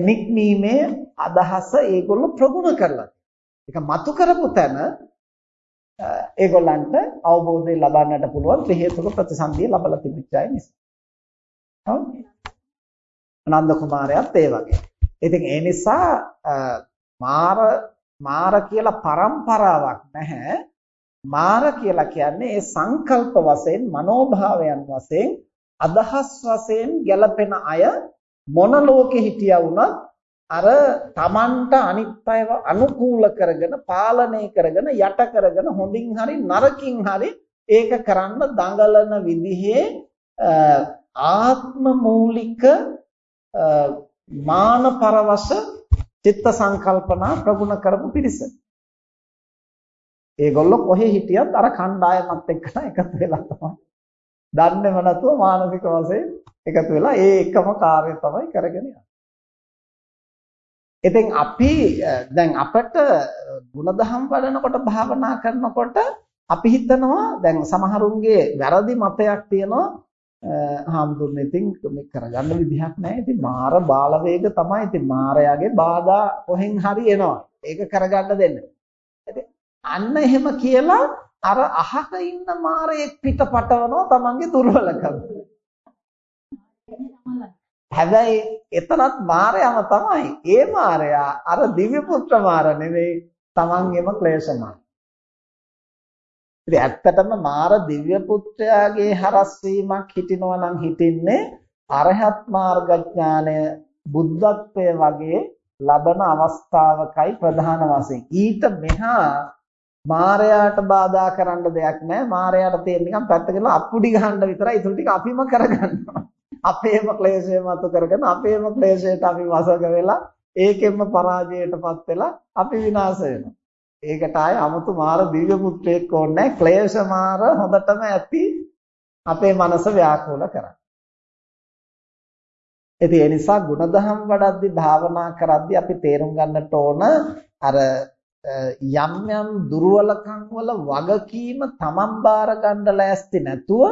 නික්මීමේ අදහස ඒගොල්ලෝ ප්‍රගුණ කරලා. ඒක මතු කරපු තැන ඒගොල්ලන්ට අවබෝධය ලබන්නට පුළුවන් ත්‍රි හේතුක ප්‍රතිසන්දිය ලබලා තිබිච්ච අය නිසා. හවුද? නන්ද කුමාරයාත් ඒ වගේ. ඉතින් ඒ නිසා මාර මාර කියලා પરම්පරාවක් නැහැ. මාර කියලා කියන්නේ ඒ සංකල්ප වශයෙන් මනෝභාවයන් වශයෙන් අදහස් වශයෙන් ගැළපෙන අය මොන ලෝකෙ හිටියා වුණත් අර Tamanට අනිත් අයව අනුකූල කරගෙන පාලනය කරගෙන යට කරගෙන හොඳින් හරි නරකින් හරි ඒක කරන්න දඟලන විදිහේ ආත්ම මූලික මාන පරවස චිත්ත සංකල්පනා ප්‍රගුණ කරපු පිරිස. ඒගොල්ලෝ කොහේ හිටියත් අර කණ්ඩායමත් එක්කලා එකතු වෙලා තමයි. දන්නේම නැතුව මානසික වශයෙන් එකතු වෙලා ඒ එකම කාර්යය තමයි කරගෙන යන්නේ. ඉතින් අපි දැන් අපට ಗುಣධම් වඩනකොට භාවනා කරනකොට අපි හිතනවා දැන් සමහරුන්ගේ වැරදි මතයක් තියෙනවා හාමුදුරනේ ඉතින් මේ කරගන්න විදිහක් නැහැ. ඉතින් මාර බාල වේග තමයි. ඉතින් මාරයාගේ බාධා කොහෙන් හරි එනවා. ඒක කරගන්න දෙන්න. අන්න එහෙම කියලා අර අහක ඉන්න මාරයෙක් පිටපටවනවා තමන්ගේ දුර්වලකම. හැබැයි එතනත් මාරයම තමයි. ඒ මාරයා අර දිව්‍ය පුත්‍ර මාර නෙවෙයි තමන්ගේම ක්ලේශ මාර. ඉතින් ඇත්තටම මාර දිව්‍ය පුත්‍රයාගේ හරස් වීමක් හිටිනවා නම් හිටින්නේ අරහත් මාර්ගඥානය බුද්ධත්වයේ වගේ ලබන අවස්ථාවකයි ප්‍රධාන වශයෙන්. ඊට මෙහා මාරයාට බාධා කරන්න දෙයක් නැහැ. මාරයාට තියෙන නිකන් පැත්තකලා අප්පුඩි ගහන්න විතරයි. ඒක ටික අපිම කරගන්නවා. අපේම ක්ලේශය මතු කරගෙන අපේම ක්ලේශයට අපි වසඟ වෙලා ඒකෙන්ම පරාජයටපත් වෙලා අපි විනාශ වෙනවා. ඒකට ආයේ 아무තු මාර දිව්‍ය පුත්‍රයෙක් ඕනේ ක්ලේශ මාර හොඳටම ඇති අපේ මනස ව්‍යාකූල කරන්නේ. ඉතින් ඒ නිසා ಗುಣධම් වඩද්දි භාවනා කරද්දි අපි තේරුම් ගන්නට ඕන අර යම් යම් දුර්වලකම් වල වගකීම තමන් බාර ගන්න ලෑස්ති නැතුව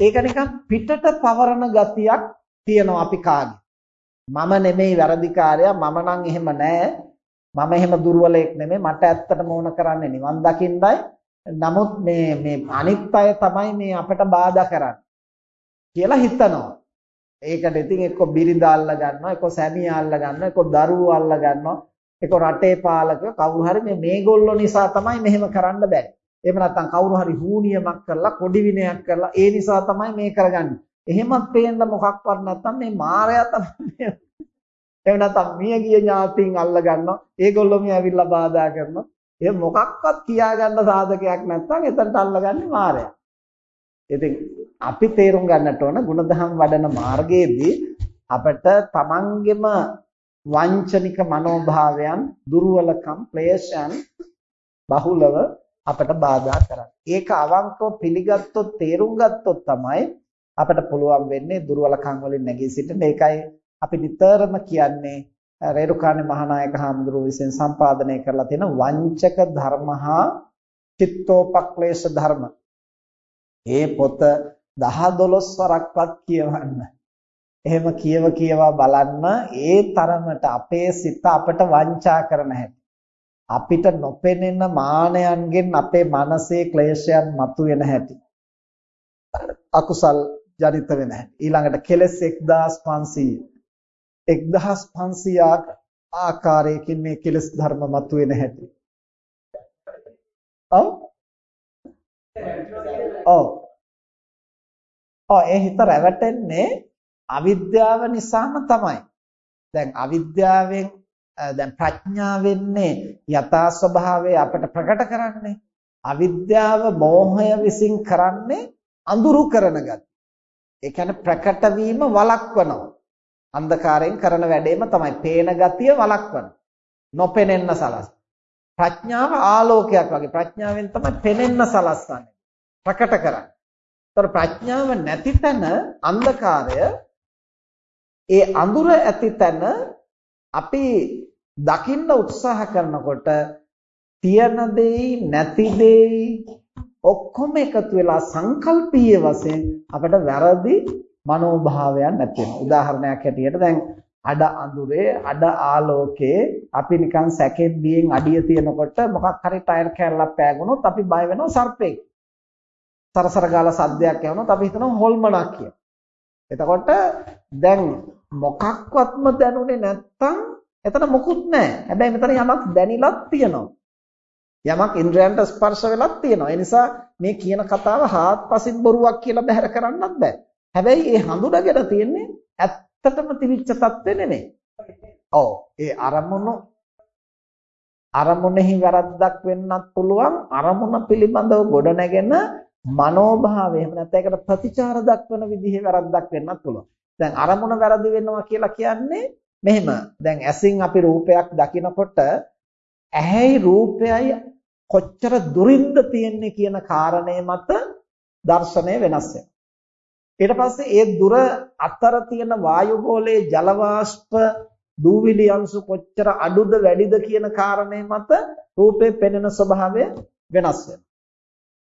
ඒක නිකන් පිටට පවරන ගතියක් තියෙනවා අපි කාගේ. මම නෙමෙයි වැරදිකාරයා මම නම් එහෙම නෑ. මම එහෙම දුර්වලෙක් නෙමෙයි මට ඇත්තටම ඕන කරන්නේ නිවන් දකින්නයි. නමුත් මේ මේ අනිත් අය තමයි මේ අපට බාධා කරන්නේ කියලා හිතනවා. ඒකට ඉතින් එක්ක බිරිඳ අල්ල ගන්නවා එක්ක සැමියා අල්ල ගන්නවා එක්ක දරුවෝ අල්ල ගන්නවා. ඒක රටේ පාලක කවුරු හරි මේ මේගොල්ලෝ නිසා තමයි මෙහෙම කරන්න බෑ. එහෙම නැත්නම් කවුරු හරි හූනියමක් කරලා කොඩි විනයක් කරලා ඒ නිසා තමයි මේ කරගන්නේ. එහෙමත් පේන්න මොකක්වත් නැත්නම් මේ මායя තමයි. එහෙම නැත්නම් මිය ගිය ඥාතීන් අල්ල ගන්නවා. ඒගොල්ලෝ මේ ඇවිල්ලා බාධා කරනවා. ඒ මොකක්වත් කියාගන්න සාධකයක් නැත්නම් එතනට අල්ලගන්නේ මායя. ඉතින් අපි තේරුම් ගන්නට ඕන ಗುಣධම් වඩන මාර්ගයේදී අපට තමන්ගෙම වංචනික මනෝභාවයන් දුර්වලකම් ක්ලේශයන් බහුලව අපට බාධා කරන්නේ. ඒක අවංකව පිළිගත්තොත් තේරුම් ගත්තොත් තමයි අපිට පුළුවන් වෙන්නේ දුර්වලකම් වලින් නැගී සිටින්න. ඒකයි අපි නිතරම කියන්නේ රේරුකාණේ මහානායක හාමුදුරුවෝ විසින් සම්පාදනය කරලා තියෙන වංචක ධර්ම හා චිත්තෝපක්ලේශ ධර්ම. ඒ පොත 10 12 වරක්වත් කියවන්න. එහෙම කියව කියවා බලන්න ඒ තරමට අපේ සිත අපට වංචා කරන හැටි. අපිට නොපෙනෙන මානයන්ගෙන් අපේ මනසේ ක්ලේශයන් මතුවෙන හැටි. අකුසල් ජනිත වෙන හැටි. ඊළඟට කෙලස් 1500 1500 ආකාරයකින් මේ කෙලස් ධර්ම මතුවෙන හැටි. ඔව්. ඔව්. ඔව් ඒ හිත රැවටෙන්නේ අවිද්‍යාව නිසාම තමයි. දැන් අවිද්‍යාවෙන් දැන් ප්‍රඥාවෙන්නේ යථා ස්වභාවය අපට ප්‍රකට කරන්නේ. අවිද්‍යාව මෝහය විසින් කරන්නේ අඳුරු කරන ගති. ඒ කියන්නේ ප්‍රකට වීම වළක්වනවා. අන්ධකාරයෙන් කරන වැඩේම තමයි පේන ගතිය වළක්වන. නොපෙනෙන්න සලස්. ප්‍රඥාව ආලෝකයක් වගේ ප්‍රඥාවෙන් තමයි පෙනෙන්න සලස්වන්නේ. ප්‍රකට කරන්නේ. ඒතර ප්‍රඥාව නැති තැන අන්ධකාරය ඒ අඳුර ඇති තැන අපි දකින්න උත්සාහ කරනකොට තියෙන දෙයි නැති දෙයි ඔක්කොම එකතු වෙලා සංකල්පීය වශයෙන් අපිට වැරදි මනෝභාවයන් නැති වෙනවා. උදාහරණයක් හැටියට දැන් අඩ අඳුරේ අඩ ආලෝකයේ අපි නිකන් සැකෙන් බියෙන් අඩිය තියනකොට මොකක් හරි ටයර් කෑල්ලක් පෑගුණොත් අපි බය වෙනවා සර්පෙක්. සරසර ගාලා සද්දයක් ඇහුනොත් අපි හිතනවා හොල්මනක් කියලා. එතකොට දැන් මොකක්වත්ම දැනුනේ නැත්තම් එතන මොකුත් නැහැ. හැබැයි මෙතන යමක් දැනිලත් තියෙනවා. යමක් ඉන්ද්‍රයන්ට ස්පර්ශ වෙලත් තියෙනවා. ඒ නිසා මේ කියන කතාව හාත්පසින් බොරුවක් කියලා බැහැර කරන්නත් බෑ. හැබැයි ඒ හඳුනගෙන තියෙන්නේ ඇත්තටම තිබිච්ච தත්ත්වෙ නෙමෙයි. ඔව්. ඒ අරමුණු අරමුණෙහි වැරද්දක් වෙන්නත් පුළුවන්. අරමුණ පිළිබඳව ගොඩනැගෙන මනෝභාවය එහෙම නැත්නම් ඒකට ප්‍රතිචාර දක්වන විදිහේ වැරද්දක් වෙන්නත් පුළුවන්. දැන් අරමුණ වැරදි වෙනවා කියලා කියන්නේ මෙහෙම. දැන් ඇසින් අපි රූපයක් දකිනකොට ඇහැයි රූපයයි කොච්චර දුරින්ද තියෙන්නේ කියන කාරණය මත දර්ශනය වෙනස් වෙනවා. ඊට පස්සේ ඒ දුර අතර තියෙන වායුගෝලයේ ජල වාෂ්ප දූවිලි අංශු කොච්චර අඩුද වැඩිද කියන කාරණේ මත රූපේ පෙනෙන ස්වභාවය වෙනස් වෙනවා.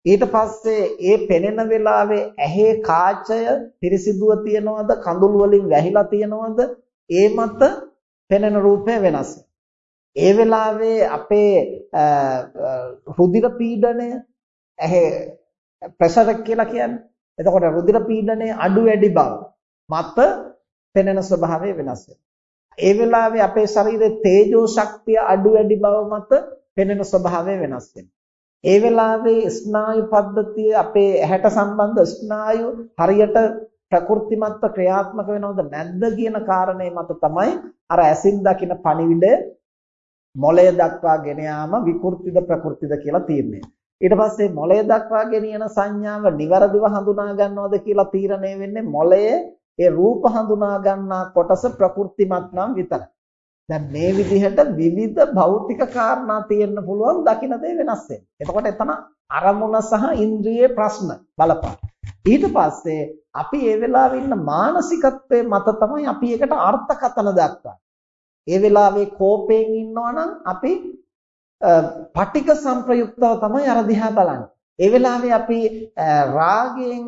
ඊට පස්සේ ඒ පෙනෙන වෙලාවේ ඇහි කාචය පිරිසිදුව තියනවද? කඳුළු වලින් වැහිලා තියනවද? ඒ මත පෙනෙන රූපය වෙනස්. ඒ වෙලාවේ අපේ රුධිර පීඩනය ඇහි ප්‍රෙෂර් කියලා කියන්නේ. එතකොට රුධිර පීඩනය අඩු වැඩි බව මත පෙනෙන ස්වභාවය වෙනස් ඒ වෙලාවේ අපේ ශරීරයේ තේජෝ ශක්තිය අඩු වැඩි බව මත පෙනෙන ස්වභාවය වෙනස් ඒ වෙලාවේ ස්නායු පද්ධතිය අපේ ඇහැට සම්බන්ධ ස්නායු හරියට ප්‍රකෘතිමත්ව ක්‍රියාත්මක වෙනවද නැද්ද කියන කාරණේ මත තමයි අර ඇසින් දකින පණිවිඩය මොළය දක්වා ගෙන යාම විකෘතිද ප්‍රකෘතිද කියලා තීරණය. ඊට පස්සේ මොළය දක්වා ගෙනියන සංඥාව નિවරදිව හඳුනා ගන්නවද කියලා තීරණය වෙන්නේ මොළයේ ඒ රූප හඳුනා ගන්නා කොටස ප්‍රකෘතිමත් නම් විතරයි. දැන් මේ විදිහට විවිධ භෞතික කාරණා තියෙන්න පුළුවන් දකින්න දේ වෙනස් වෙනවා. එතකොට එතන අරමුණ සහ ඉන්ද්‍රියේ ප්‍රශ්න බලපාන. ඊට පස්සේ අපි ඒ වෙලාවේ ඉන්න මානසිකත්වයේ මත තමයි අපි ඒකට අර්ථකථන දක්වන්නේ. ඒ වෙලාවේ කෝපයෙන් ඉන්නවා නම් අපි පටික සංප්‍රයුක්තව තමයි අර දිහා බලන්නේ. ඒ වෙලාවේ අපි රාගයෙන්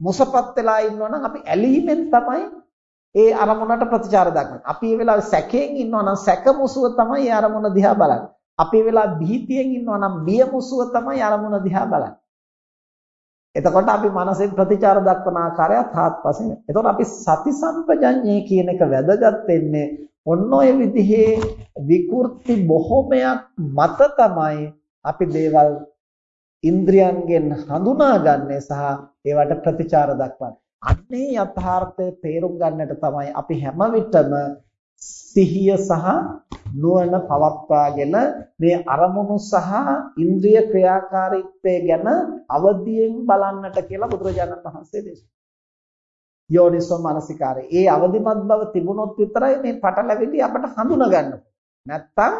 මුසපත් වෙලා ඉන්නවා නම් අපි ඇලීමෙන් තමයි ඒ අරමුණට ප්‍රතිචාර දක්වන්නේ. අපි මේ වෙලාවේ සැකයෙන් ඉන්නවා නම් සැක මුසුව තමයි ඒ අරමුණ දිහා බලන්නේ. අපි මේ වෙලාවේ බීතියෙන් ඉන්නවා නම් බිය මුසුව තමයි අරමුණ දිහා බලන්නේ. එතකොට අපි මනසෙන් ප්‍රතිචාර දක්වන ආකාරයත් හාත්පසින්. එතකොට අපි සති සම්පජඤ්ඤේ කියන එක වැදගත් වෙන්නේ ඔන්න ඔය විදිහේ විකෘති බොහොමයක් මත තමයි අපි දේවල් ඉන්ද්‍රියන්ගෙන් හඳුනාගන්නේ සහ ඒවට ප්‍රතිචාර දක්වන්නේ. අන්නේ යථාර්ථය තේරුම් ගන්නට තමයි අපි හැම විටම සිහිය සහ නුවණ පවත්වාගෙන මේ අරමුණු සහ ඉන්ද්‍රිය ක්‍රියාකාරීත්වය ගැන අවදියෙන් බලන්නට කියලා බුදුරජාණන් වහන්සේ දේශනා යෝනිසෝ මානසිකාරය. ඒ අවදිමත් බව තිබුණොත් විතරයි මේ පටලැවිලි අපට හඳුනා ගන්න. නැත්තම්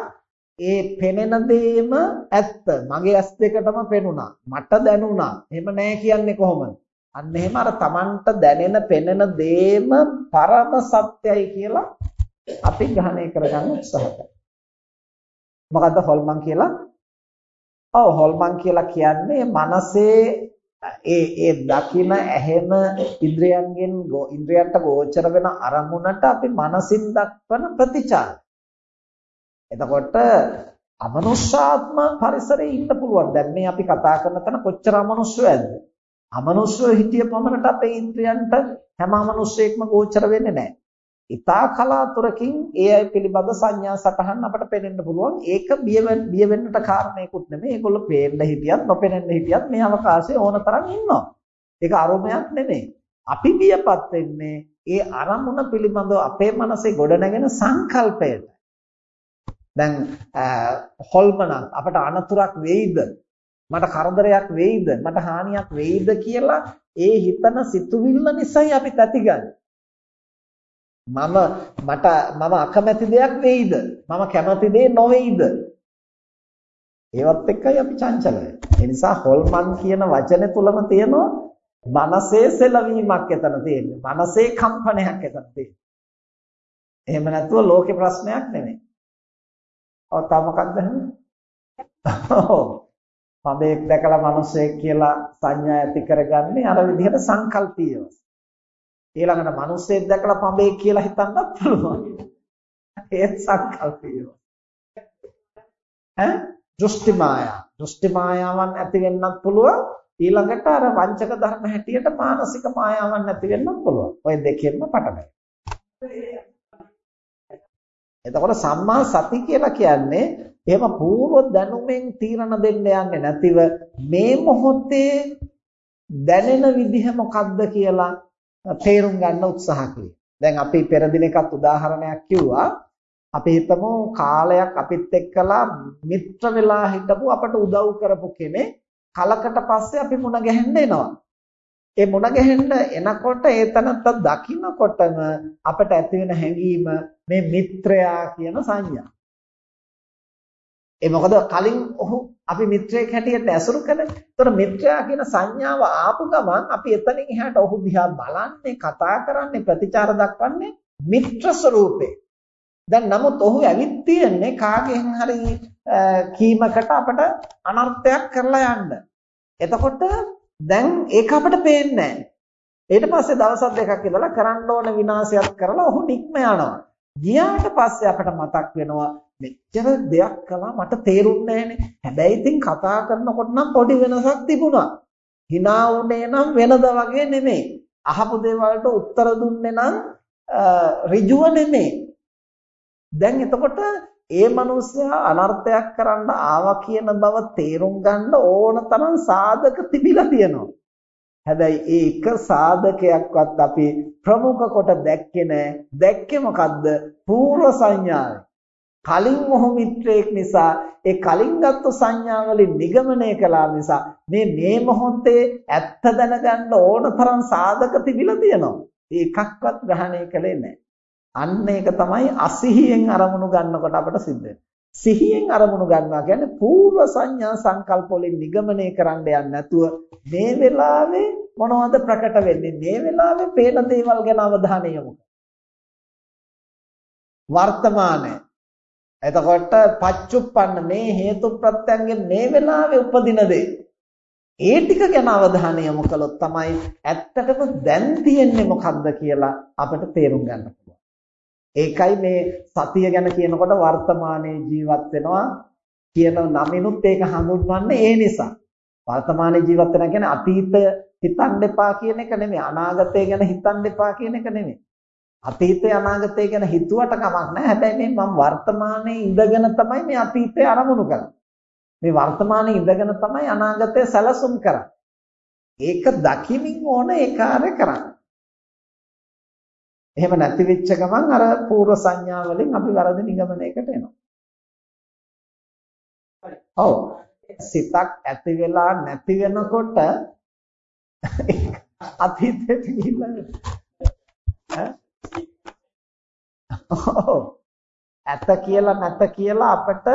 ඒ පෙනෙන දේම ඇත්ත. මගේ ඇස් දෙකටම පෙනුණා. මට දැනුණා. එහෙම නෑ කියන්නේ කොහොමද? අන්න එහෙම අර Tamanට දැනෙන පෙනෙන දේම පරම සත්‍යයි කියලා අපි ග්‍රහණය කරගන්න උත්සාහ කරනවා. මොකද්ද හොල්මන් කියලා? ඔව් හොල්මන් කියලා කියන්නේ මනසේ ඒ ඒ දකින ඇහෙන ඉන්ද්‍රයන්ගෙන් ඉන්ද්‍රයන්ට ගෝචර වෙන අරමුණට අපි මනසින් දක්වන ප්‍රතිචාර. එතකොට අමනුෂ්‍යාත්ම පරිසරයේ ඉන්න පුළුවන්. දැන් මේ අපි කතා කරන තැන කොච්චර අමනුෂ්‍යයක්ද? අමනුෂ්‍යව හිටිය පමණට අපේ ඉන්ද්‍රයන්ට හැම අමනුෂ්‍යයෙක්ම ගෝචර වෙන්නේ නැහැ. ඊතා කලාතුරකින් ඒ අය පිළිබඳ සංඥා සටහන් අපට පේන්න පුළුවන්. ඒක බිය වෙන්නට කාරණේකුත් නෙමෙයි. ඒගොල්ලෝ පේන්න හිටියත් නොපෙනෙන්න හිටියත් මේ අවකාශයේ ඕන තරම් ඉන්නවා. ඒක අරුමයක් නෙමෙයි. අපි බියපත් වෙන්නේ ඒ අරමුණ පිළිබඳව අපේ මනසේ ගොඩනැගෙන සංකල්පයට. දැන් හොල්මනක් අපට අනතුරක් වෙයිද මට කරදරයක් වෙයිද මට හානියක් වෙයිද කියලා ඒ හිතන සිතුවිල්ල නිසායි අපි තැතිගන්නේ මම මට මම අකමැති දෙයක් වෙයිද? මම කැමති දේ නොවේයිද? ඒවත් එක්කයි අපි චංචල ඒ නිසා හොල්මන් කියන වචනේ තුලම තියෙනවා මනසේ සෙලවීමක් එතන තියෙන්නේ. මනසේ කම්පනයක් එතන තියෙන්නේ. එහෙම නැතුව ලෝකේ ප්‍රශ්නයක් නෙමෙයි. ඔව් තව මොකක්ද එහෙනම්? ඔව්. පබේක් දැකලා මිනිස්සෙක් කියලා සංඥා ඇති කරගන්නේ අර විදිහට සංකල්පීයව. ඊළඟට මිනිස්සෙක් දැකලා පඹේ කියලා හිතන්නත් පුළුවන්. ඒත් සංකල්පිය. ඈ දෘෂ්ටි මායා. දෘෂ්ටි මායාවන් ඇති වෙන්නත් පුළුවන්. ඊළඟට අර වංචක ධර්ම හැටියට මානසික මායාවන් ඇති වෙන්නත් පුළුවන්. ওই දෙකෙන්ම පටලයි. එතකොට සම්මා සති කියලා කියන්නේ එහෙම පූර්ව දැනුමෙන් තීරණ දෙන්න යන්නේ නැතිව මේ මොහොතේ දැනෙන විදිහ මොකක්ද කියලා තේරුම් ගන්න උත්සාහ කළේ. දැන් අපි පෙර දිනකත් උදාහරණයක් කිව්වා. අපි හිතමු කාලයක් අපිත් එක්කලා මිත්‍ර වෙලා හිටපු අපට උදව් කරපු කෙනෙක් කලකට පස්සේ අපි මුණ ගැහෙන්න එනවා. ඒ මුණ ගැහෙන්න එනකොට ඒ තනත්ත දකින්නකොටම අපට ඇති වෙන හැඟීම මේ මිත්‍රයා කියන සංඥා. ඒ මොකද කලින් ඔහු අපි මිත්‍රයෙක් හැටියට ඇසුරු කළේ. ඒතර මිත්‍රයා කියන සංඥාව ආපු ගමන් අපි එතනින් එහාට ඔහු දිහා බලන්නේ, කතා කරන්නේ, ප්‍රතිචාර දක්වන්නේ මිත්‍ර ස්වරූපේ. දැන් නමුත් ඔහු ඇවිත් තියෙන්නේ කාගෙන් හරි කීමකට අපට අනර්ථයක් කරලා යන්න. එතකොට දැන් ඒක අපිට පේන්නේ ඊට පස්සේ දවස් දෙකක් ඉඳලා කරන්න ඕන විනාශයක් කරලා ඔහු නික්ම යනවා. ගියාට පස්සේ අපට මතක් වෙනවා මෙච්චර දෙයක් කළා මට තේරුන්නේ නැහනේ. හැබැයි ඉතින් කතා කරනකොට නම් පොඩි වෙනසක් තිබුණා. hina උනේ නම් වෙනද වගේ නෙමෙයි. අහපු දේවල්ට උත්තර දුන්නේ නම් ඍජුව නෙමෙයි. දැන් එතකොට ඒ මනුස්සයා අනර්ථයක් කරන්න ආවා කියන බව තේරුම් ගන්න ඕන තරම් සාධක තිබිලා තියෙනවා. හැබැයි ඒ එක සාධකයක්වත් අපි ප්‍රමුඛ කොට දැක්කේ නැහැ. දැක්කේ මොකද්ද? පූර්ව සංඥාවේ. කලින් මොහ මිත්‍රයෙක් නිසා ඒ කලින් ගත්ත සංඥා වලින් නිගමනය කළා නිසා මේ මේ මොහොතේ ඇත්ත දැනගන්න ඕන තරම් සාධක තිබිලා තියෙනවා. ඒකක්වත් ග්‍රහණය කළේ නැහැ. අන්න ඒක තමයි අසිහියෙන් අරමුණු ගන්නකොට අපට සිද්ධ සිහියෙන් අරමුණු ගන්නවා කියන්නේ పూర్ව සංඥා සංකල්ප වලින් නිගමනය කරන්න යන්නේ නැතුව මේ වෙලාවේ මොනවද ප්‍රකට වෙන්නේ මේ වෙලාවේ පේන දේවල් ගැන අවධානය යොමු වර්තමානයේ එතකොට පච්චුප්පන්න මේ හේතු ප්‍රත්‍යයෙන් මේ වෙලාවේ උපදින දේ ඒ ටික ගැන අවධානය යොමු කළොත් තමයි ඇත්තටම දැන් තියෙන්නේ මොකක්ද කියලා අපිට තේරුම් ගන්න පුළුවන්. ඒකයි මේ සතිය ගැන කියනකොට වර්තමානයේ ජීවත් වෙනවා කියන නමිනුත් ඒක හඳුන්වන්නේ ඒ නිසා. වර්තමානයේ ජීවත් වෙනවා කියන්නේ අතීතය හිතන්න එපා කියන එක නෙමෙයි අනාගතය ගැන හිතන්න එපා කියන එක නෙමෙයි. අතීතය අනාගතය ගැන හිතුවට කමක් නැහැ. හැබැයි මේ මම වර්තමානයේ ඉඳගෙන තමයි මේ අතීතය අරමුණු කරන්නේ. මේ වර්තමානයේ ඉඳගෙන තමයි අනාගතය සැලසුම් කරන්නේ. ඒක දකිමින් ඕන ඒ කාර්ය කරන්න. එහෙම නැති වෙච්ච ගමන් අර పూర్ව සංඥා වලින් අපි වැරදි නිගමනයකට එනවා. ඔව්. සිතක් ඇති වෙලා නැති වෙනකොට අතීතයට ගිහිල්ලා ඔව් ඇත කියලා නැත කියලා අපිට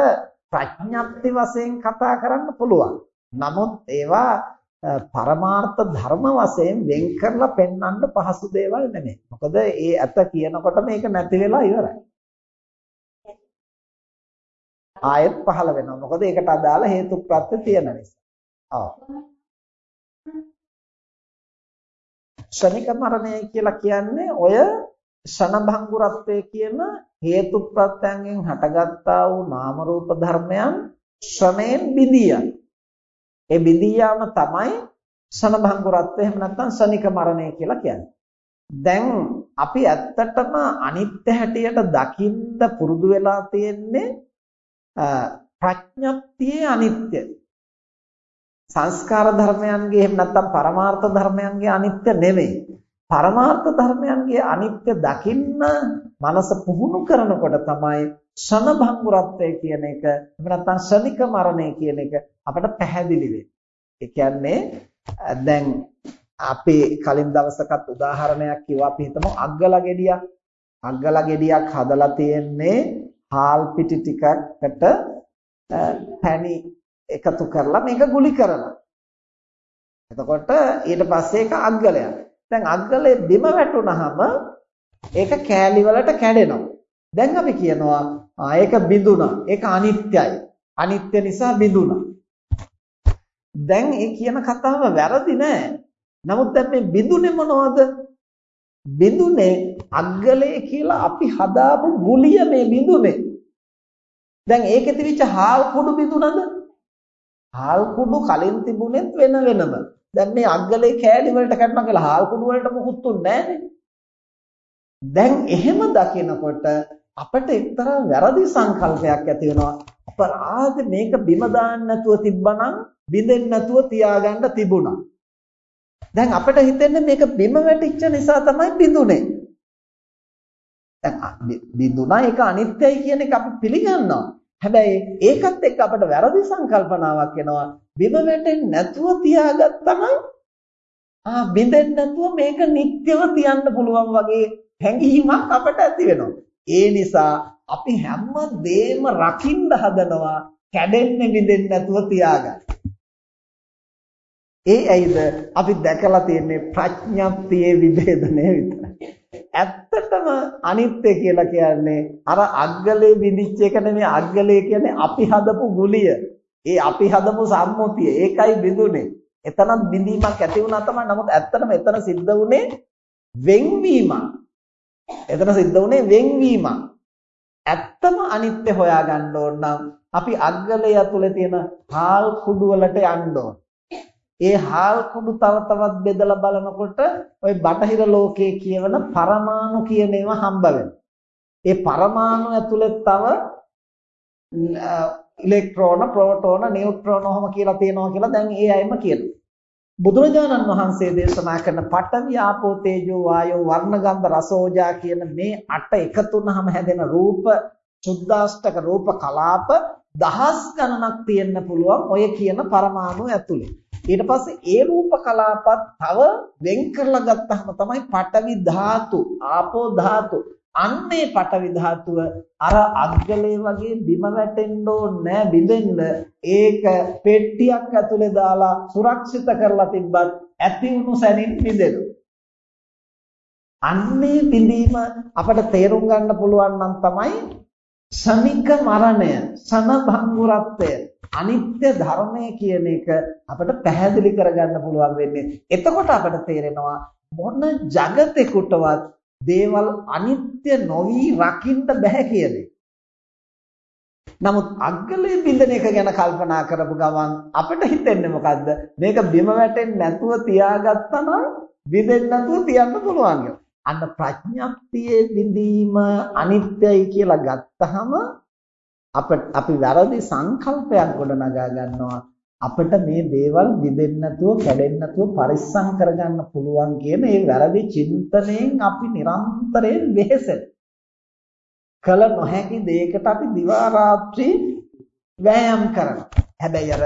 ප්‍රඥප්ති වශයෙන් කතා කරන්න පුළුවන්. නමුත් ඒවා පරමාර්ථ ධර්ම වශයෙන් වෙන් කරලා පෙන්වන්න පහසු දේවල් නෙමෙයි. මොකද ඒ ඇත කියනකොට මේක නැති වෙලා ඉවරයි. ආයෙත් පහළ වෙනවා. මොකද ඒකට අදාළ හේතු ප්‍රත්‍ය තියෙන නිසා. ආ. ශනික මරණය කියලා කියන්නේ ඔය ෂණභංගුරත්වය කියන හේතු ප්‍රත්‍යයෙන් හටගත්තා වූ නාම රූප ධර්මයන් ශ්‍රමයෙන් බිඳියන. ඒ බිඳී යාම තමයි ෂණභංගුරත්වය එහෙම නැත්නම් ශනික මරණය කියලා කියන්නේ. දැන් අපි ඇත්තටම අනිත්‍ය හැටියට දකින්න පුරුදු වෙලා තියෙන්නේ ප්‍රඥප්තියේ අනිත්‍ය. සංස්කාර ධර්මයන්ගේ එහෙම නැත්නම් පරමාර්ථ ධර්මයන්ගේ අනිත්‍ය නෙමෙයි. පරමාර්ථ ධර්මයන්ගේ අනිත්‍ය දකින්න මනස පුහුණු කරනකොට තමයි ෂණ භංගුරත්වය කියන එක එහෙම නැත්නම් ශනික මරණය කියන එක අපට පැහැදිලි වෙන්නේ. ඒ කියන්නේ දැන් අපි කලින් දවසකත් උදාහරණයක් කිව්වා අපි හිතමු අග්ගල ගෙඩියක්. අග්ගල ගෙඩියක් හදලා තියෙන්නේ හාල් පිටි ටිකකට පැණි එකතු කරලා මේක ගුලි කරලා. එතකොට ඊට පස්සේ ඒක අග්ගලයක්. දැන් අග්ගලේ බිම වැටුනහම ඒක කෑලි වලට කැඩෙනවා. දැන් අපි කියනවා ආ ඒක බිඳුණා. ඒක අනිත්‍යයි. අනිත්‍ය නිසා බිඳුණා. දැන් ඒ කියන කතාව වැරදි නෑ. නමුත් දැන් මේ බිඳුනේ මොනවද? බිඳුනේ අග්ගලේ කියලා අපි හදාපු ගුලිය මේ බිඳුනේ. දැන් ඒකේ තිබිච්ච හාල් කුඩු බිඳුනද? හාල් කුඩු කලින් තිබුණෙත් වෙන වෙනම. දැන් මේ අග්ගලේ කෑලි වලට කැඩුණා කියලා හාල් කුඩු වලට මොකුත් උන්නේ දැන් එහෙම දකිනකොට අපිට එක්තරා වැරදි සංකල්පයක් ඇති වෙනවා. අපරාධ මේක බිම දාන්න නැතුව තිබ්බනම් බින්දෙන්න නැතුව තියාගන්න තිබුණා. දැන් අපිට හිතෙන්නේ මේක බිම වැටිච්ච නිසා තමයි බිඳුනේ. දැන් බිඳුනා ඒක අනිත්‍යයි කියන එක අපි පිළිගන්නවා. හැබැයි ඒකත් එක්ක අපිට වැරදි සංකල්පනාවක් එනවා. බිම වැටෙන්නේ නැතුව තියාගත්තම ආ බින්දෙන්නේ නැතුව මේක නිත්‍යව තියන්න පුළුවන් වගේ හැඟීමක් අපට ඇති වෙනවා. ඒ නිසා අපි හැම දෙයක්ම රකින්න හදනවා කැඩෙන්නේ බින්දෙන්නේ නැතුව තියාගන්න. ඒ ඇයිද අපි දැකලා තියෙන්නේ ප්‍රඥප්තියේ විභේදනය විතරයි. ඇත්තටම අනිත්‍ය කියලා කියන්නේ අර අග්ගලේ විඳිච්ච එක නෙමෙයි අග්ගලේ කියන්නේ අපි හදපු ගුලිය. ඒ අපි හදපු සම්මුතිය. ඒකයි බිඳුනේ. එතනත් බිඳීමක් ඇති වුණා තමයි. නමුත් ඇත්තටම එතන සිද්ධ වුණේ වෙන්වීමක්. එතන සිද්ධ වුණේ වෙන්වීමක්. ඇත්තම අනිත්‍ය හොයාගන්න ඕන නම් අපි අග්ගලය ඇතුලේ තියෙන හාල් කුඩු වලට යන්න ඕන. ඒ හාල් කුඩු තව තවත් බෙදලා බලනකොට ওই බටහිර ලෝකයේ කියවන පරමාණු කියන ඒවා හම්බ ඒ පරමාණු ඇතුලේ තව ඉලෙක්ට්‍රෝන, ප්‍රෝටෝන, නියුට්‍රෝන ඔහොම කියලා තියෙනවා කියලා දැන් ඒ අයම කියනවා. බුදුරජාණන් වහන්සේ දේශනා කරන පඨවි ආපෝ තේජෝ වායෝ වර්ණ ගන්ධ රස ඕජා කියන මේ අට එකතු වුනහම හැදෙන රූප සුද්දාෂ්ටක රූප කලාප දහස් ගණනක් තියෙන්න පුළුවන් ඔය කියන පරමාණු ඇතුලේ. ඊට පස්සේ ඒ රූප කලාපත් තව වෙන් කරලා ගත්තාම තමයි පඨවි ධාතු, ආපෝ ධාතු. අන්නේ පඨවි ධාතුව අර අග්ගලේ වගේ බිම වැටෙන්න ඕනේ බිඳෙන්න ඒක පෙට්ටියක් ඇතුලේ දාලා සුරක්ෂිත කරලා තිබ්බත් ඇති වුණු සැනින් බිඳෙනවා. අන්නේ බිඳීම අපිට තේරුම් ගන්න පුළුවන් නම් තමයි ශනික මරණය, සමභංගුරත්වය, අනිත්‍ය ධර්මය කියන එක අපිට පැහැදිලි කරගන්න පුළුවන් වෙන්නේ. එතකොට අපිට තේරෙනවා මොන జగතෙකුටවත් දේවල් අනිත්‍ය නොවි රකින්න බෑ කියන නමුත් අග්ගලේ බින්දන එක ගැන කල්පනා කරපු ගමන් අපිට හිතෙන්නේ මොකද්ද? මේක බිම වැටෙන්නේ නැතුව තියාගත්තා නම් බින්දෙන්නේ නැතුව තියන්න පුළුවන් කියලා. අන්න ප්‍රඥප්තියේ බිඳීම අනිත්‍යයි කියලා ගත්තහම අප අපි වැරදි සංකල්පයක් ගොඩනගා ගන්නවා අපිට මේ දේවල් විදෙන්න නැතුව කැඩෙන්න නැතුව පරිස්සම් කරගන්න පුළුවන් කියන ඒ වැරදි චින්තනයෙන් අපි නිරන්තරයෙන් වෙහෙසෙන කල නොහැකි දෙයකට අපි දිවා රාත්‍රී වෑයම් කරනවා හැබැයි අර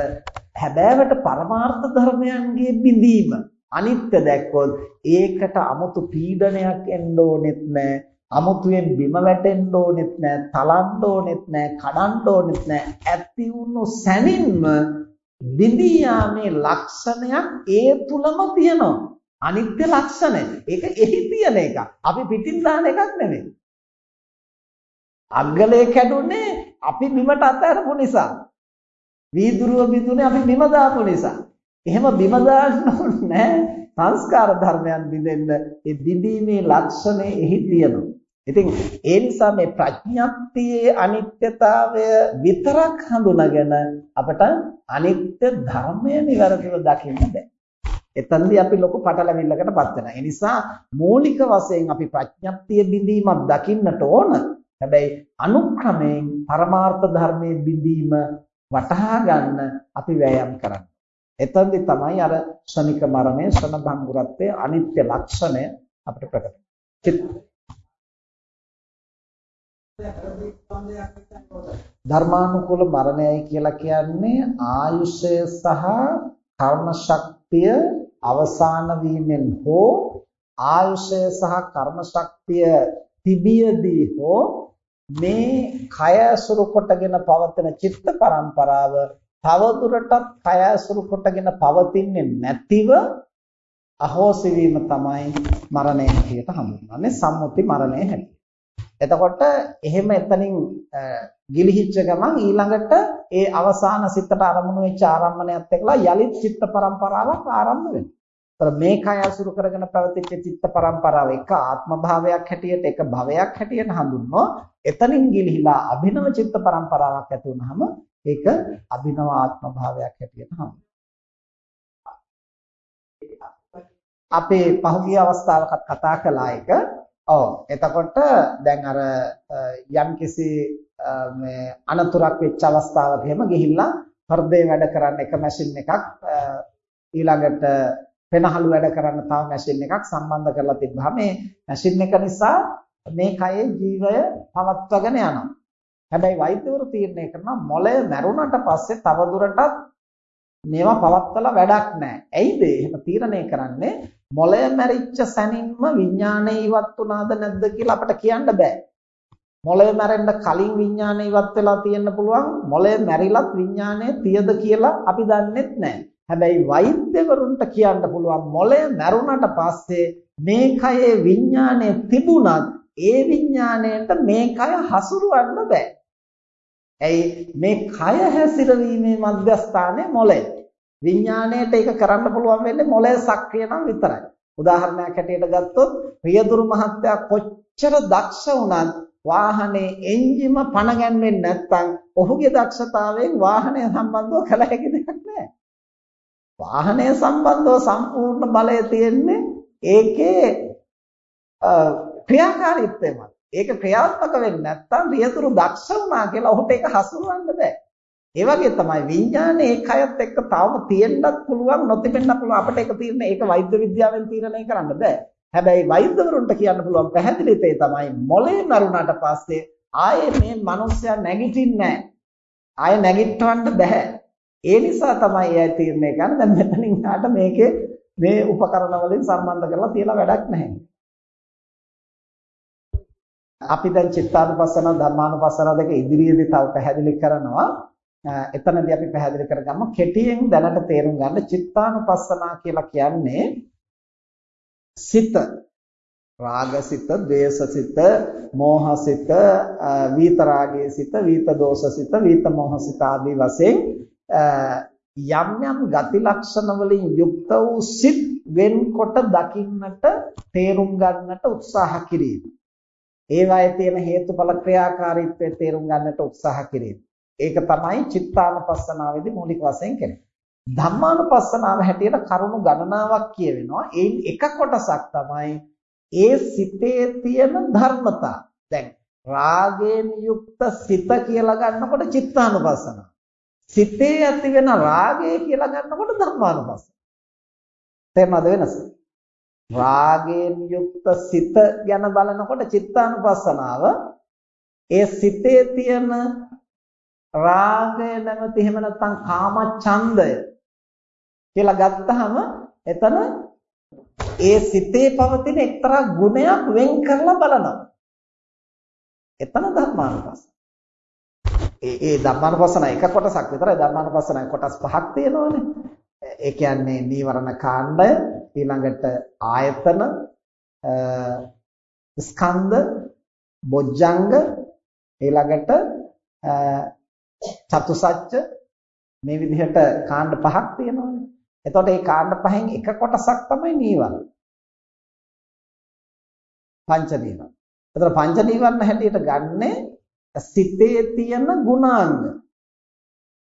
හැබෑවට පරමාර්ථ ධර්මයන්ගේ බිඳීම අනිත්‍ය දැක්කොත් ඒකට 아무තු පීඩනයක් එන්න ඕනෙත් නැහැ. අමුතුවෙන් බිම වැටෙන්න ඕනෙත් නැහැ, තලන්න ඕනෙත් නැහැ, කඩන්න ඕනෙත් නැහැ. ඇති වුණු සැනින්ම බිඳී යාමේ ලක්ෂණයක් ඒ තුලම තියෙනවා. අනිත්‍ය ලක්ෂණය. ඒක එහි තියෙන එකක්. අපි පිටින් දාන එකක් නෙමෙයි. අග්ගලේ කැඩුනේ අපි බිමට අතහැරපු නිසා. වීදුරුව බිඳුනේ අපි බිම දාපු නිසා. එහෙම බිම දාන්න ඕනේ සංස්කාර ධර්මයන් බිඳෙන්න ඒ බිඳීමේ ලක්ෂණය එහි තියෙනවා. ඉතින් ඒ නිසා මේ ප්‍රඥප්තියේ අනිත්‍යතාවය විතරක් හඳුනාගෙන අපට අනිත්‍ය ධර්මය નિවරදිව දකින්න බෑ. එතනදී අපි ලොකු පටලැවිල්ලකටපත් වෙනවා. ඒ නිසා මූලික වශයෙන් අපි ප්‍රඥප්තිය බිඳීමක් දකින්නට ඕන. හැබැයි අනුක්‍රමයෙන් පරමාර්ථ ධර්මයේ බිඳීම වටහා ගන්න අපි වෑයම් කරන්න. එතෙන්දි තමයි අර ශනික මරණය, ශන භංගුරත්වයේ අනිත්‍ය ලක්ෂණය අපිට ප්‍රකට ධර්මානුකූල මරණයයි කියලා කියන්නේ ආයුෂය සහ කර්ම ශක්තිය අවසාන වීමෙන් හෝ ආයුෂය සහ කර්ම ශක්තිය තිබියදී හෝ මේ කය අසුරු කොටගෙන පවතින චිත්ත පරම්පරාව තවදුරටත් කය ඇසුරු කොටගෙන පවතින්නේ නැතිව අහෝසි වීම තමයි මරණය හැටියට හඳුන්වන්නේ සම්මුති මරණය හැටියට. එතකොට එහෙම එතනින් ගිලිහිච්ච ගමන් ඊළඟට ඒ අවසාන සිතට අරමුණු වෙච්ච ආරම්මණයත් එක්කලා යලිත් චිත්ත පරම්පරාවක් ආරම්භ වෙනවා. ඒතර මේ කය අසුරු කරගෙන පැවතිච්ච චිත්ත පරම්පරාව එක ආත්ම භාවයක් හැටියට එක භවයක් හැටියට හඳුන්වනවා. එතනින් ගිලිහිලා අභිනව චිත්ත පරම්පරාවක් ඇති වුනහම ඒක අභිනව ආත්ම භාවයක් හැටියට හඳුන්වනවා. අපේ පහුගිය අවස්ථාවකත් කතා කළා එක. ඔව්. එතකොට දැන් අර යම්කිසි මේ අනතුරක් වෙච්ච අවස්ථාවක එහෙම ගිහිල්ලා හෘදේ වැඩ කරන්න එක මැෂින් එකක් ඊළඟට පෙනහළු වැඩ කරන්න තව මැෂින් එකක් සම්බන්ධ කරලා තිබ්බහම මේ මැෂින් එක නිසා මේ කයේ ජීවය පවත්වාගෙන යනවා. හැබැයි වෛද්‍යවරු තීරණය කරනවා මොළය මැරුණට පස්සේ තවදුරටත් මේවා පවත්වලා වැඩක් නැහැ. ඇයිද? එහෙම තීරණය කරන්නේ මොළය මැරිච්ච සැනින්ම විඥානය ඉවත් වුණාද නැද්ද කියලා අපිට කියන්න බෑ. මොළය මැරෙන්න කලින් විඥානය ඉවත් වෙලා තියෙන්න පුළුවන්. මොළය මැරිලත් විඥානය තියද කියලා අපි දන්නෙත් නැහැ. හැබැයි වෛද්‍යවරුන්ට කියන්න පුළුවන් මොළය මැරුණට පස්සේ මේ කයේ විඥානය තිබුණත් ඒ විඥාණයට මේ කය හසුරවන්න බෑ. ඇයි මේ කය හැසිරවීමේ මධ්‍යස්ථානයේ මොළය. විඥාණයට ඒක කරන්න පුළුවන් වෙන්නේ මොළය සක්‍රිය නම් විතරයි. උදාහරණයක් හැටියට ගත්තොත් රියදුරු මහත්තයා කොච්චර දක්ෂ වුණත් වාහනේ එන්ජිම පණ ගැන්වෙන්නේ නැත්නම් ඔහුගේ දක්ෂතාවයෙන් වාහනය සම්බන්ධව කළ හැකි දෙයක් නැහැ. වාහනය සම්බන්ධව සම්පූර්ණ බලය තියෙන්නේ ඒකේ ක්‍රියාකාරීත්වය මත. ඒක ක්‍රියාත්මක වෙන්නේ නැත්නම් රියදුරු දක්ෂ වුණා කියලා ඔහුට ඒක හසුරවන්න බෑ. ඒ වගේ තමයි විඥානේ ඒ කයත් එක්ක තවම තියෙන්නත් පුළුවන් නොතිබෙන්න පුළුවන් අපිට ඒක තීරණය ඒක වෛද්‍ය විද්‍යාවෙන් තීරණය කරන්න බෑ. හැබැයි වෛද්‍යවරුන්ට කියන්න පුළුවන් පැහැදිලි තේ තමයි මොලේ මරුණාට පස්සේ ආයේ මේ මිනිස්සයා නැගිටින්නේ නැහැ. ආයේ නැගිටවන්න බෑ. ඒ නිසා තමයි එයා තීරණය ගන්න දැන් මෙතනින් ආට මේකේ මේ උපකරණ වලින් සම්බන්ධ කරලා තියලා වැඩක් නැහැ. අපි දැන් චිත්තානුපස්සන ධර්මානුපස්සන දෙක ඉදිරියේදී තව පැහැදිලි කරනවා. එතනදී අපි පැහැදිලි කරගමු කෙටියෙන් දැනට තේරුම් ගන්න චිත්තානුපස්සනා කියලා කියන්නේ සිත රාගසිත, ද්වේෂසිත, මෝහසිත, විතරාගයේ සිත, විත දෝෂසිත, විත මෝහසිත ආදී වශයෙන් යම් යම් ගති ලක්ෂණ වලින් යුක්ත වූ සිත් වෙන්කොට දකින්නට තේරුම් ගන්නට උත්සාහ කිරීම. ඒවායේ තියෙන හේතුඵල ක්‍රියාකාරීත්වය තේරුම් ගන්නට උත්සාහ කිරීම. ඒක තමයි චිත්තානුපස්සනාවේදී මූලික වශයෙන් කරන්නේ. ධම්මානුපස්සනාව හැටියට කරුණු ගණනාවක් කියවෙනවා. ඒයින් එක කොටසක් තමයි ඒ සිතේ තියෙන ධර්මතා. දැන් රාගයෙන් යුක්ත සිත කියලා ගන්නකොට චිත්තානුපස්සනාව. සිතේ ඇති වෙන රාගය කියලා ගන්නකොට ධම්මානුපස්සනාව. තේරුණාද වෙනස? රාගයෙන් යුක්ත සිත ගැන බලනකොට චිත්තානුපස්සනාව ඒ සිතේ තියෙන රාගය නැමැති එහෙම නැත්නම් කාම ඡන්දය කියලා ගත්තහම එතන ඒ සිතේ පවතින එක්තරා ගුණයක් වෙන් කරලා බලනවා. එතන ධර්මානුපස්සන. ඒ ඒ ධර්මානුපස්සන එක කොටසක් විතරයි ධර්මානුපස්සන කොටස් පහක් තියෙනවානේ. ඒ කියන්නේ නීවරණ කාණ්ඩය ඊළඟට ආයතන ස්කන්ධ බොජ්ජංග ඊළඟට චතුසත්‍ය මේ විදිහට කාණ්ඩ පහක් තියෙනවානේ. එතකොට මේ කාණ්ඩ පහෙන් එක කොටසක් තමයි නීවරණ. පංච නීවරණ. එතකොට පංච නීවරණ හැටියට ගන්නේ සිතේ තියෙන ගුණාංග.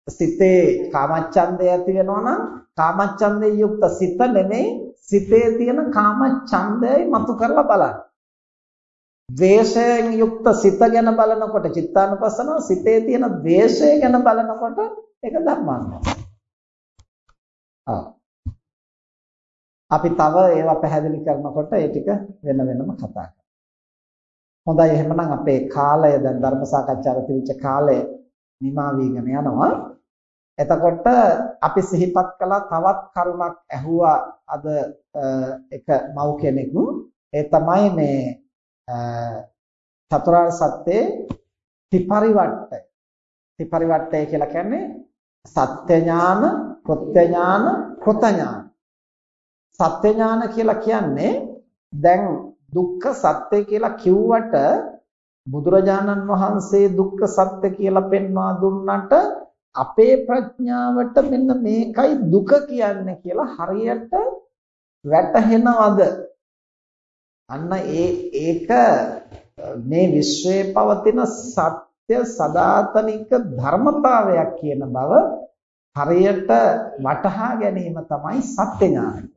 සිතේ කාමච්ඡන්දය ඇති වෙනවා නම් කාමච්ඡන්දේ යුක්ත සිත නෙමෙයි සිතේ තියෙන කාමච්ඡන්දයයි මතු කරලා බලන්න. ද්වේෂයෙන් යුක්ත සිත ගැන බලනකොට චිත්තානුපස්සනාව සිතේ තියෙන ද්වේෂය ගැන බලනකොට ඒක ධර්මානුපස්සනාව. අපි තව ඒවා පැහැදිලි කරනකොට ඒ ටික වෙන වෙනම කතා කරමු. හොඳයි එහෙනම් අපේ කාලය දැන් ධර්ම සාකච්ඡාවට තිබිච්ච කාලය නිමා වීගෙන යනවා. එතකොට අපි සිහිපත් කළා තවත් කරුණක් ඇහුවා අද එක මව් කෙනෙකු ඒ තමයි මේ චතුරාර්ය සත්‍යයේ ත්‍රිපරිවට්ටය. ත්‍රිපරිවට්ටය කියලා කියන්නේ සත්‍ය ඥාන, කෘත්‍ය ඥාන, කෘත ඥාන. සත්‍ය ඥාන කියලා කියන්නේ දැන් දුක්ඛ සත්‍ය කියලා කිව්වට බුදුරජාණන් වහන්සේ දුක්ඛ සත්‍ය කියලා පෙන්වා දුන්නට අපේ ප්‍රඥාවට මෙන්න මේකයි දුක කියන්නේ කියලා හරියට වැටහෙනවද අන්න ඒ ඒක මේ විශ්වයේ පවතින සත්‍ය සදාතනික ධර්මතාවයක් කියන බව හරියට වටහා ගැනීම තමයි සත්‍ය ඥානය.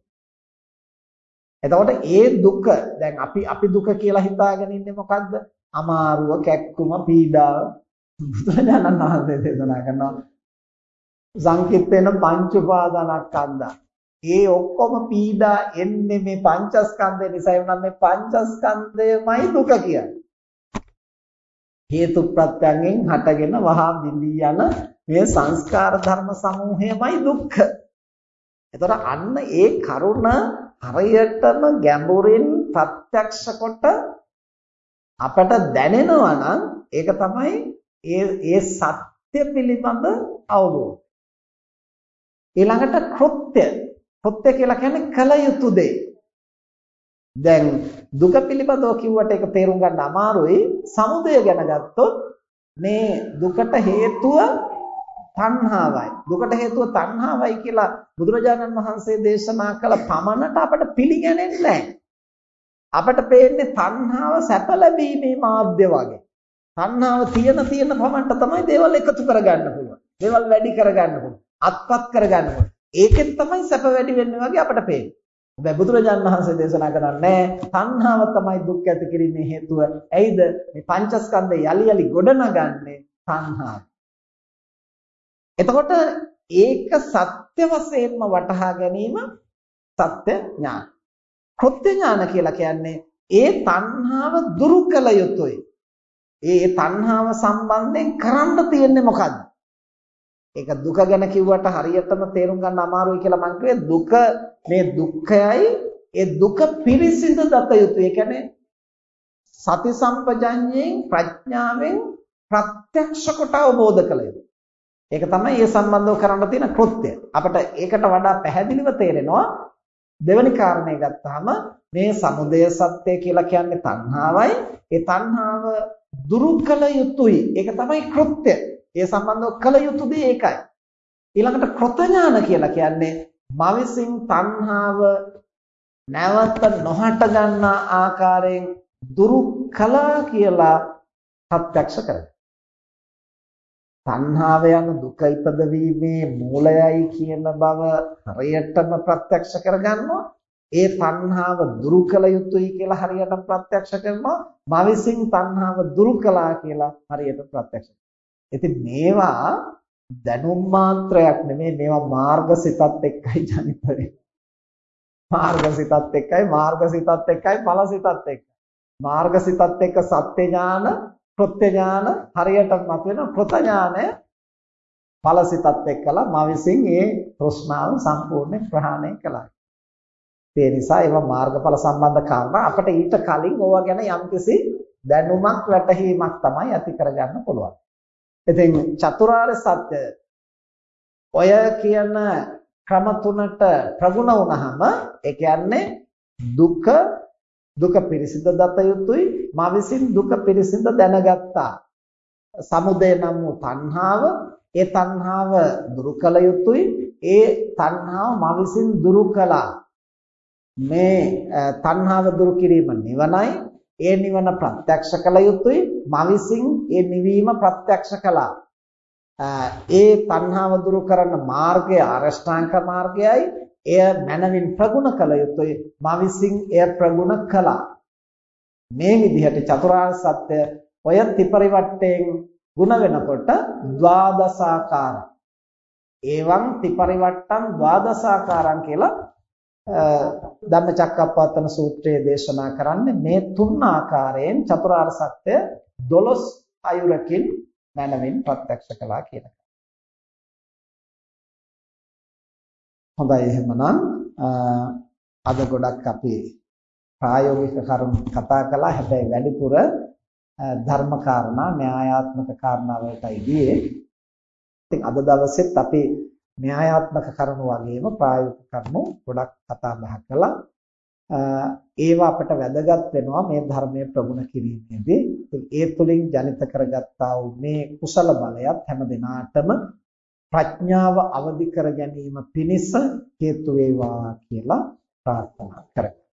එතකොට ඒ දුක දැන් අපි අපි දුක කියලා හිතාගෙන ඉන්නේ මොකද්ද? අමාරුව, කැක්කුම, පීඩාව බුදුරජාණන් වහන්සේ දේශනා කරනවා සංකිට්ඨේන පංච උපාදානස්කන්ධා ඒ ඔක්කොම පීඩා එන්නේ මේ පංචස්කන්ධය නිසා එවනම් මේ පංචස්කන්ධයමයි දුක කියන්නේ. හේතු ප්‍රත්‍යයෙන් හටගෙන වහා බිඳී යන මේ සංස්කාර ධර්ම සමූහයමයි දුක්ඛ. එතකොට අන්න ඒ කරුණ හරියටම ගැඹුරින් ප්‍රත්‍යක්ෂ කොට අපට දැනෙනවා නම් ඒක තමයි ඒ ඒ සත්‍ය පිළිබඳ අවබෝධය. ඊළඟට කෘත්‍ය කෘත්‍ය කියලා කියන්නේ කල යුතු දේ. දැන් දුක පිළිබඳව කිව්වට ඒක තේරුම් ගන්න අමාරුයි. සමුදය ගැන ගත්තොත් මේ දුකට හේතුව තණ්හාවයි. දුකට හේතුව තණ්හාවයි කියලා බුදුරජාණන් වහන්සේ දේශනා කළ පමණට අපට පිළිගැනෙන්නේ නැහැ. අපට පේන්නේ තණ්හාව සැප ලැබීමේ මාධ්‍ය වගේ. තණ්හාව තියෙන තියෙන පමණට තමයි දේවල් එකතු කරගන්න පුළුවන්. දේවල් වැඩි කරගන්න පුළුවන්. අත්පත් කරගන්න පුළුවන්. ඒකෙන් තමයි සැප වැඩි වෙන්නේ වගේ අපට පේන්නේ. හැබැයි බුදුරජාණන් වහන්සේ දේශනා කරන්නේ තණ්හාව තමයි දුක් ඇති කිරීමේ හේතුව. ඇයිද මේ පංචස්කන්ධය යලි යලි ගොඩනගන්නේ තණ්හාව. එතකොට ඒක සත්‍ය වශයෙන්ම වටහා ගැනීම සත්‍ය ඥාන. කෘත්‍ය ඥාන කියලා කියන්නේ ඒ තණ්හාව දුරු කළ යුතුයි. ඒ තණ්හාව සම්බන්ධයෙන් කරන්න තියෙන්නේ මොකද්ද? ඒක දුක ගැන කිව්වට හරියටම තේරුම් ගන්න අමාරුයි කියලා මම කිව්වේ දුක මේ දුක්ඛයයි ඒ දුක පිරිසිදු දත යුතුයි. ඒ කියන්නේ සති සම්පජඤ්ඤයෙන් ප්‍රඥාවෙන් ප්‍රත්‍යක්ෂ කොට අවබෝධ කළ යුතුයි. ඒක තමයි ඒ සම්බන්ධව කරන්න තියෙන කෘත්‍ය. අපිට ඒකට වඩා පැහැදිලිව තේරෙනවා දෙවැනි කාරණේ ගත්තාම මේ සමුදය සත්‍ය කියලා කියන්නේ තණ්හාවයි. ඒ තණ්හාව දුරු කළ යුතුයි. ඒක තමයි කෘත්‍ය. ඒ සම්බන්ධව කළ යුතු දේ ඒකයි. ඊළඟට කෘතඥාන කියලා කියන්නේ මවිසින් තණ්හාව නැවත නොහට ගන්නා ආකාරයෙන් දුරු කළා කියලා ප්‍රත්‍යක්ෂ කරගන්න. තණ්හාව යන දුක ඉපදවීමේ මූලයයි කියන බව හරියටම ප්‍රත්‍යක්ෂ කරගන්නවා. ඒ තණ්හාව දුරු කළ යුතුයි කියලා හරියට ප්‍රත්‍යක්ෂ කරනවා. මා විසින් තණ්හාව දුරු කළා කියලා හරියට ප්‍රත්‍යක්ෂ ඉතින් මේවා දැනුම් මාත්‍රයක් නෙමෙයි මේවා මාර්ගසිතත් එක්කයි ජනිත වෙන්නේ. මාර්ගසිතත් එක්කයි මාර්ගසිතත් එක්කයි ඵලසිතත් එක්කයි. මාර්ගසිතත් එක්ක සත්‍ය ඥාන, කෘත්‍ය ඥාන හරියට මතුවෙන කෘත ඥානය ඵලසිතත් එක්කලා මා විසින් ඒ ප්‍රශ්නාව සම්පූර්ණ ප්‍රහාණය කළා. ඒ නිසා ඒවා මාර්ගඵල සම්බන්ධ කාරණා අපිට ඊට කලින් ඕවා ගැන යම්කිසි දැනුමක් වැටහීමක් තමයි ඇති කරගන්න පුළුවන්. ඉතින් චතුරාර්ය සත්‍ය ඔය කියන ක්‍රම තුනට ප්‍රගුණ වුණාම ඒ කියන්නේ දුක දුක පිරිසිඳ දත යුතුයි. මා විසින් දුක පිරිසිඳ දැනගත්තා. සමුදය නම් වූ තණ්හාව ඒ තණ්හාව දුරු කළ යුතුයි. ඒ තණ්හාව මා විසින් දුරු කළා. මේ තණ්හාව දුරු කිරීම නිවනයි. ඒ නිවන ප්‍රත්‍යක්ෂ කළ යුතුයි. මා විසින් ඒ නිවීම ප්‍රත්‍යක්ෂ කළා. ඒ තණ්හාව දුරු කරන මාර්ගය අරෂ්ඨාංග මාර්ගයයි එය මනවින් ප්‍රගුණ කළ යුතුයි. මා විසින් එය ප්‍රගුණ කළා. මේ විදිහට චතුරාර්ය සත්‍ය ඔය ත්‍රිපරිවට්ටයෙන් ಗುಣ වෙනකොට ද්වාදසාකාර එවං ත්‍රිපරිවට්ටම් ද්වාදසාකාරං කියලා ධම්මචක්කප්පවත්තන සූත්‍රයේ දේශනා කරන්නේ මේ තුන් ආකාරයෙන් චතුරාර්ය සත්‍ය 12 අයුරකින් මනමින් ප්‍රත්‍යක්ෂ කළා කියන එක. හොඳයි එහෙමනම් අද ගොඩක් අපි ප්‍රායෝගික කරුණු කතා කළා. හැබැයි වැඩිපුර ධර්ම කාරණා න්‍යායාත්මක කාරණා වලටයි ගියේ. ඉතින් අද දවසෙත් අපි න්‍යායාත්මක කරුණු වගේම ප්‍රායෝගික කරුණු ගොඩක් කතා බහ කළා. ඒවා අපට වැදගත් වෙනවා මේ ධර්මයේ ප්‍රගුණ කිරීමේදී. ඒ තුලින් ජනිත කරගත්තා වූ මේ කුසල බලයත් හැම දිනාටම ප්‍රඥාව අවදි කර ගැනීම පිණිස හේතු වේවා කියලා ප්‍රාර්ථනා කරමි.